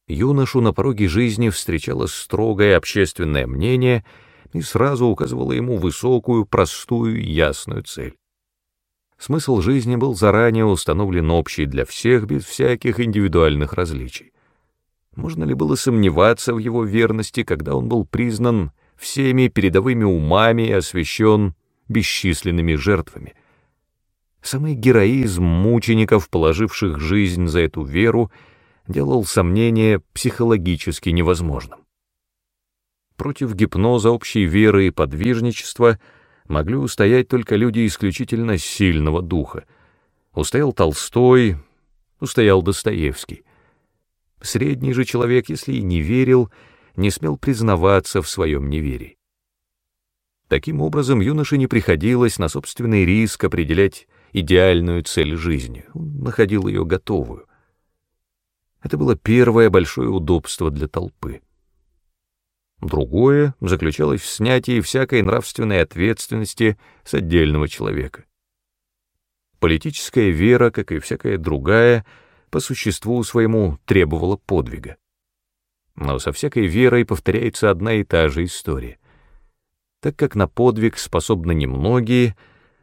юношу на пороге жизни встречало строгое общественное мнение и сразу указывало ему высокую, простую, ясную цель. Смысл жизни был заранее установлен общий для всех, без всяких индивидуальных различий. Можно ли было сомневаться в его верности, когда он был признан всеми передовыми умами и освящен бесчисленными жертвами. Самый героизм мучеников, положивших жизнь за эту веру, делал сомнение психологически невозможным. Против гипноза общей веры и подвижничества могли устоять только люди исключительно сильного духа. Устоял Толстой, устоял Достоевский. Средний же человек, если и не верил, не смел признаваться в своем неверии. Таким образом, юноше не приходилось на собственный риск определять идеальную цель жизни, он находил ее готовую. Это было первое большое удобство для толпы. Другое заключалось в снятии всякой нравственной ответственности с отдельного человека. Политическая вера, как и всякая другая, по существу своему требовала подвига. Но со всякой верой повторяется одна и та же история. Так как на подвиг способны немногие,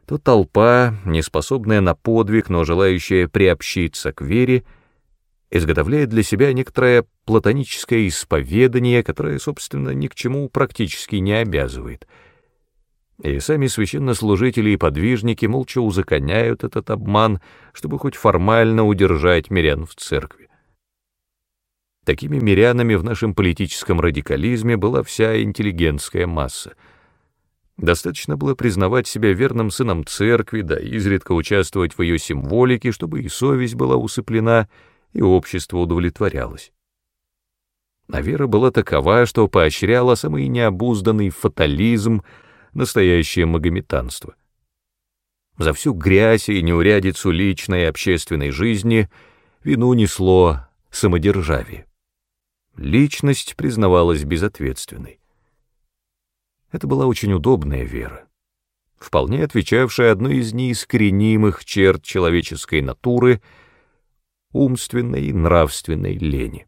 то толпа, не способная на подвиг, но желающая приобщиться к вере, изготовляет для себя некоторое платоническое исповедание, которое, собственно, ни к чему практически не обязывает. И сами священнослужители и подвижники молча узаконяют этот обман, чтобы хоть формально удержать мирян в церкви. Такими мирянами в нашем политическом радикализме была вся интеллигентская масса. Достаточно было признавать себя верным сыном церкви, да изредка участвовать в ее символике, чтобы и совесть была усыплена, и общество удовлетворялось. А вера была такова, что поощряла самый необузданный фатализм, настоящее магометанство. За всю грязь и неурядицу личной и общественной жизни вину несло самодержавие личность признавалась безответственной. Это была очень удобная вера, вполне отвечавшая одной из неискоренимых черт человеческой натуры — умственной и нравственной лени.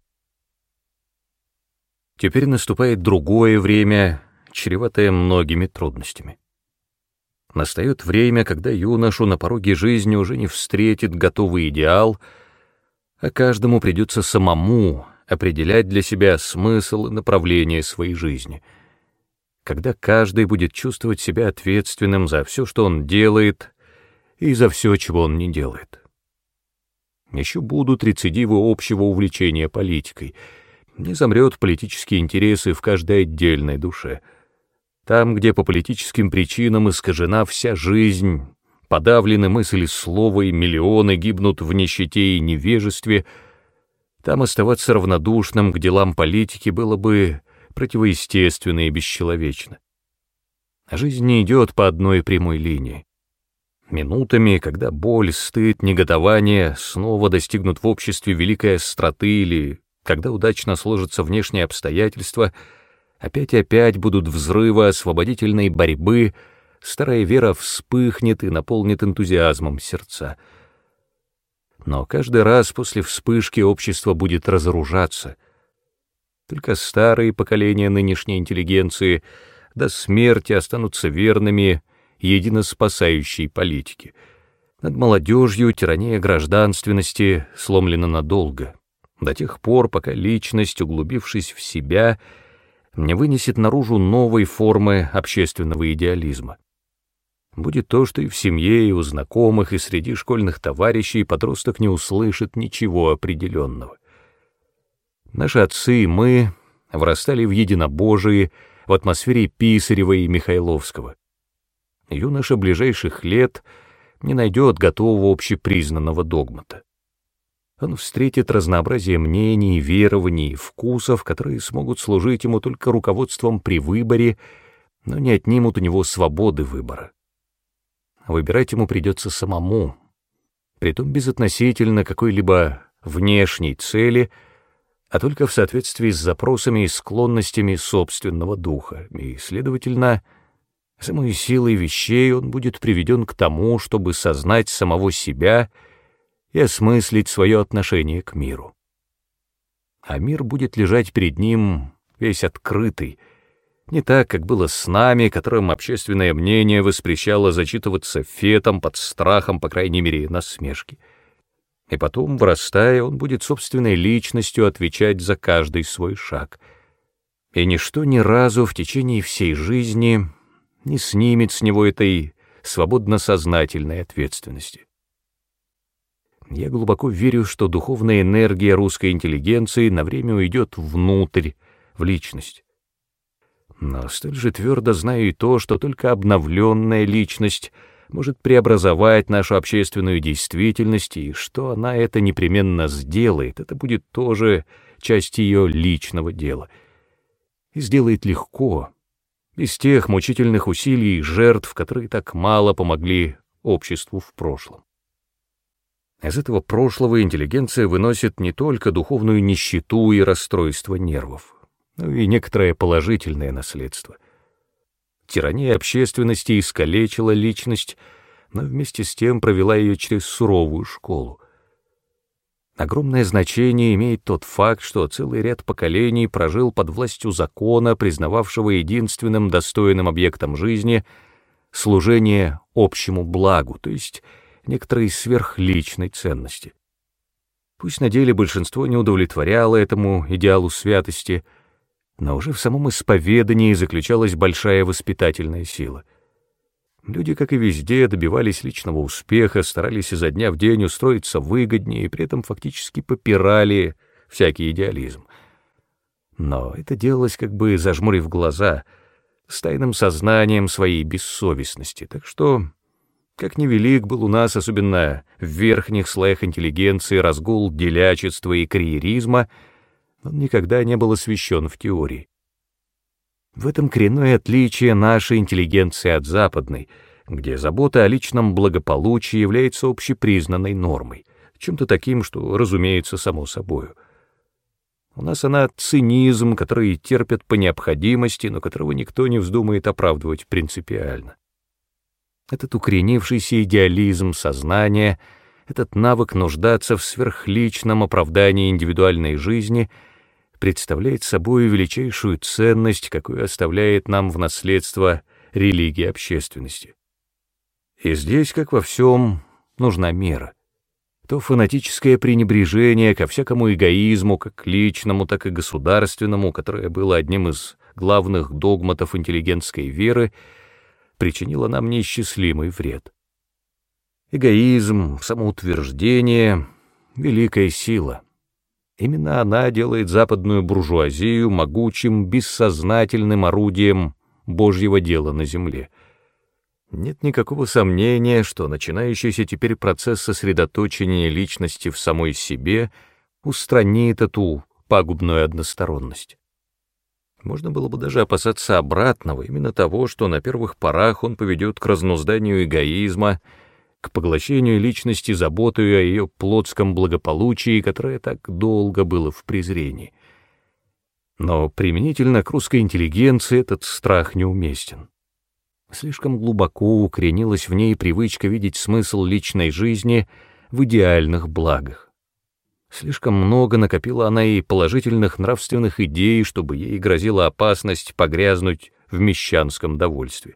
Теперь наступает другое время, чреватое многими трудностями. Настает время, когда юношу на пороге жизни уже не встретит готовый идеал, а каждому придется самому определять для себя смысл и направление своей жизни, когда каждый будет чувствовать себя ответственным за все, что он делает, и за все, чего он не делает. Еще будут рецидивы общего увлечения политикой, не замрет политические интересы в каждой отдельной душе. Там, где по политическим причинам искажена вся жизнь, подавлены мысли слова и миллионы гибнут в нищете и невежестве — там оставаться равнодушным к делам политики было бы противоестественно и бесчеловечно. А жизнь не идет по одной прямой линии. Минутами, когда боль, стыд, негодование снова достигнут в обществе великой остроты или когда удачно сложатся внешние обстоятельства, опять и опять будут взрывы освободительной борьбы, старая вера вспыхнет и наполнит энтузиазмом сердца — но каждый раз после вспышки общество будет разоружаться. Только старые поколения нынешней интеллигенции до смерти останутся верными едино спасающей политике. Над молодежью тирания гражданственности сломлена надолго, до тех пор, пока личность, углубившись в себя, не вынесет наружу новой формы общественного идеализма будет то, что и в семье, и у знакомых, и среди школьных товарищей подросток не услышит ничего определенного. Наши отцы и мы вырастали в единобожии, в атмосфере Писарева и Михайловского. Юноша ближайших лет не найдет готового общепризнанного догмата. Он встретит разнообразие мнений, верований вкусов, которые смогут служить ему только руководством при выборе, но не отнимут у него свободы выбора. Выбирать ему придется самому, притом безотносительно какой-либо внешней цели, а только в соответствии с запросами и склонностями собственного духа, и, следовательно, самой силой вещей он будет приведен к тому, чтобы сознать самого себя и осмыслить свое отношение к миру. А мир будет лежать перед ним весь открытый, не так, как было с нами, которым общественное мнение воспрещало зачитываться фетом под страхом, по крайней мере, насмешки. И потом, вырастая, он будет собственной личностью отвечать за каждый свой шаг. И ничто ни разу в течение всей жизни не снимет с него этой свободно-сознательной ответственности. Я глубоко верю, что духовная энергия русской интеллигенции на время уйдет внутрь, в личность. Но столь же твердо знаю и то, что только обновленная личность может преобразовать нашу общественную действительность, и что она это непременно сделает, это будет тоже часть ее личного дела. И сделает легко, без тех мучительных усилий и жертв, которые так мало помогли обществу в прошлом. Из этого прошлого интеллигенция выносит не только духовную нищету и расстройство нервов, но и некоторое положительное наследство. Тирания общественности искалечила личность, но вместе с тем провела ее через суровую школу. Огромное значение имеет тот факт, что целый ряд поколений прожил под властью закона, признававшего единственным достойным объектом жизни служение общему благу, то есть некоторой сверхличной ценности. Пусть на деле большинство не удовлетворяло этому идеалу святости, но уже в самом исповедании заключалась большая воспитательная сила. Люди, как и везде, добивались личного успеха, старались изо дня в день устроиться выгоднее и при этом фактически попирали всякий идеализм. Но это делалось как бы зажмурив глаза, с тайным сознанием своей бессовестности, так что как невелик был у нас, особенно в верхних слоях интеллигенции, разгул делячества и карьеризма, он никогда не был освещен в теории. В этом коренное отличие нашей интеллигенции от западной, где забота о личном благополучии является общепризнанной нормой, чем-то таким, что разумеется само собою. У нас она цинизм, который терпят по необходимости, но которого никто не вздумает оправдывать принципиально. Этот укоренившийся идеализм сознания, этот навык нуждаться в сверхличном оправдании индивидуальной жизни представляет собой величайшую ценность, какую оставляет нам в наследство религия общественности. И здесь, как во всем, нужна мера. То фанатическое пренебрежение ко всякому эгоизму, как личному, так и государственному, которое было одним из главных догматов интеллигентской веры, причинила нам неисчислимый вред. Эгоизм, самоутверждение — великая сила. Именно она делает западную буржуазию могучим, бессознательным орудием Божьего дела на земле. Нет никакого сомнения, что начинающийся теперь процесс сосредоточения личности в самой себе устранит эту пагубную односторонность. Можно было бы даже опасаться обратного, именно того, что на первых порах он поведет к разнузданию эгоизма, к поглощению личности заботой о ее плотском благополучии, которое так долго было в презрении. Но применительно к русской интеллигенции этот страх неуместен. Слишком глубоко укоренилась в ней привычка видеть смысл личной жизни в идеальных благах. Слишком много накопила она и положительных нравственных идей, чтобы ей грозила опасность погрязнуть в мещанском довольстве.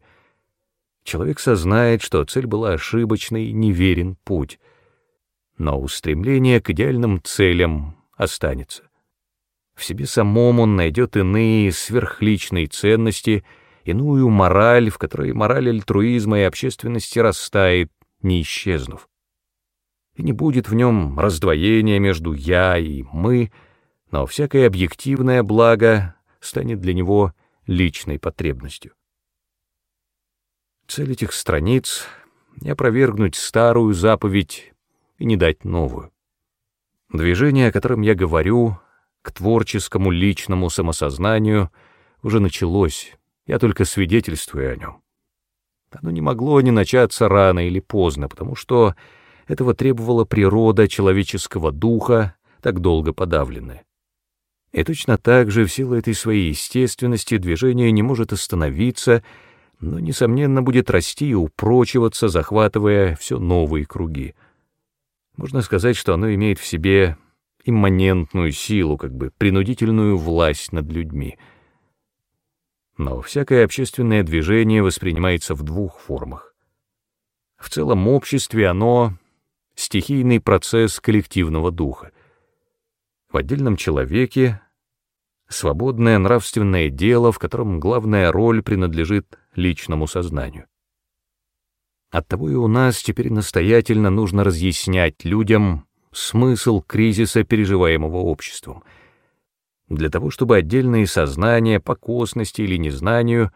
Человек сознает, что цель была ошибочной, неверен путь, но устремление к идеальным целям останется. В себе самом он найдет иные сверхличные ценности, иную мораль, в которой мораль альтруизма и общественности растает, не исчезнув и не будет в нем раздвоения между «я» и «мы», но всякое объективное благо станет для него личной потребностью. Цель этих страниц — не опровергнуть старую заповедь и не дать новую. Движение, о котором я говорю, к творческому личному самосознанию, уже началось, я только свидетельствую о нем. Оно не могло не начаться рано или поздно, потому что этого требовала природа человеческого духа, так долго подавленная. И точно так же в силу этой своей естественности движение не может остановиться, но, несомненно, будет расти и упрочиваться, захватывая все новые круги. Можно сказать, что оно имеет в себе имманентную силу, как бы принудительную власть над людьми. Но всякое общественное движение воспринимается в двух формах. В целом обществе оно стихийный процесс коллективного духа. В отдельном человеке свободное нравственное дело, в котором главная роль принадлежит личному сознанию. Оттого и у нас теперь настоятельно нужно разъяснять людям смысл кризиса, переживаемого обществом, для того, чтобы отдельные сознания по косности или незнанию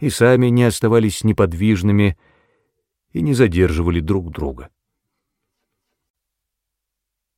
и сами не оставались неподвижными и не задерживали друг друга.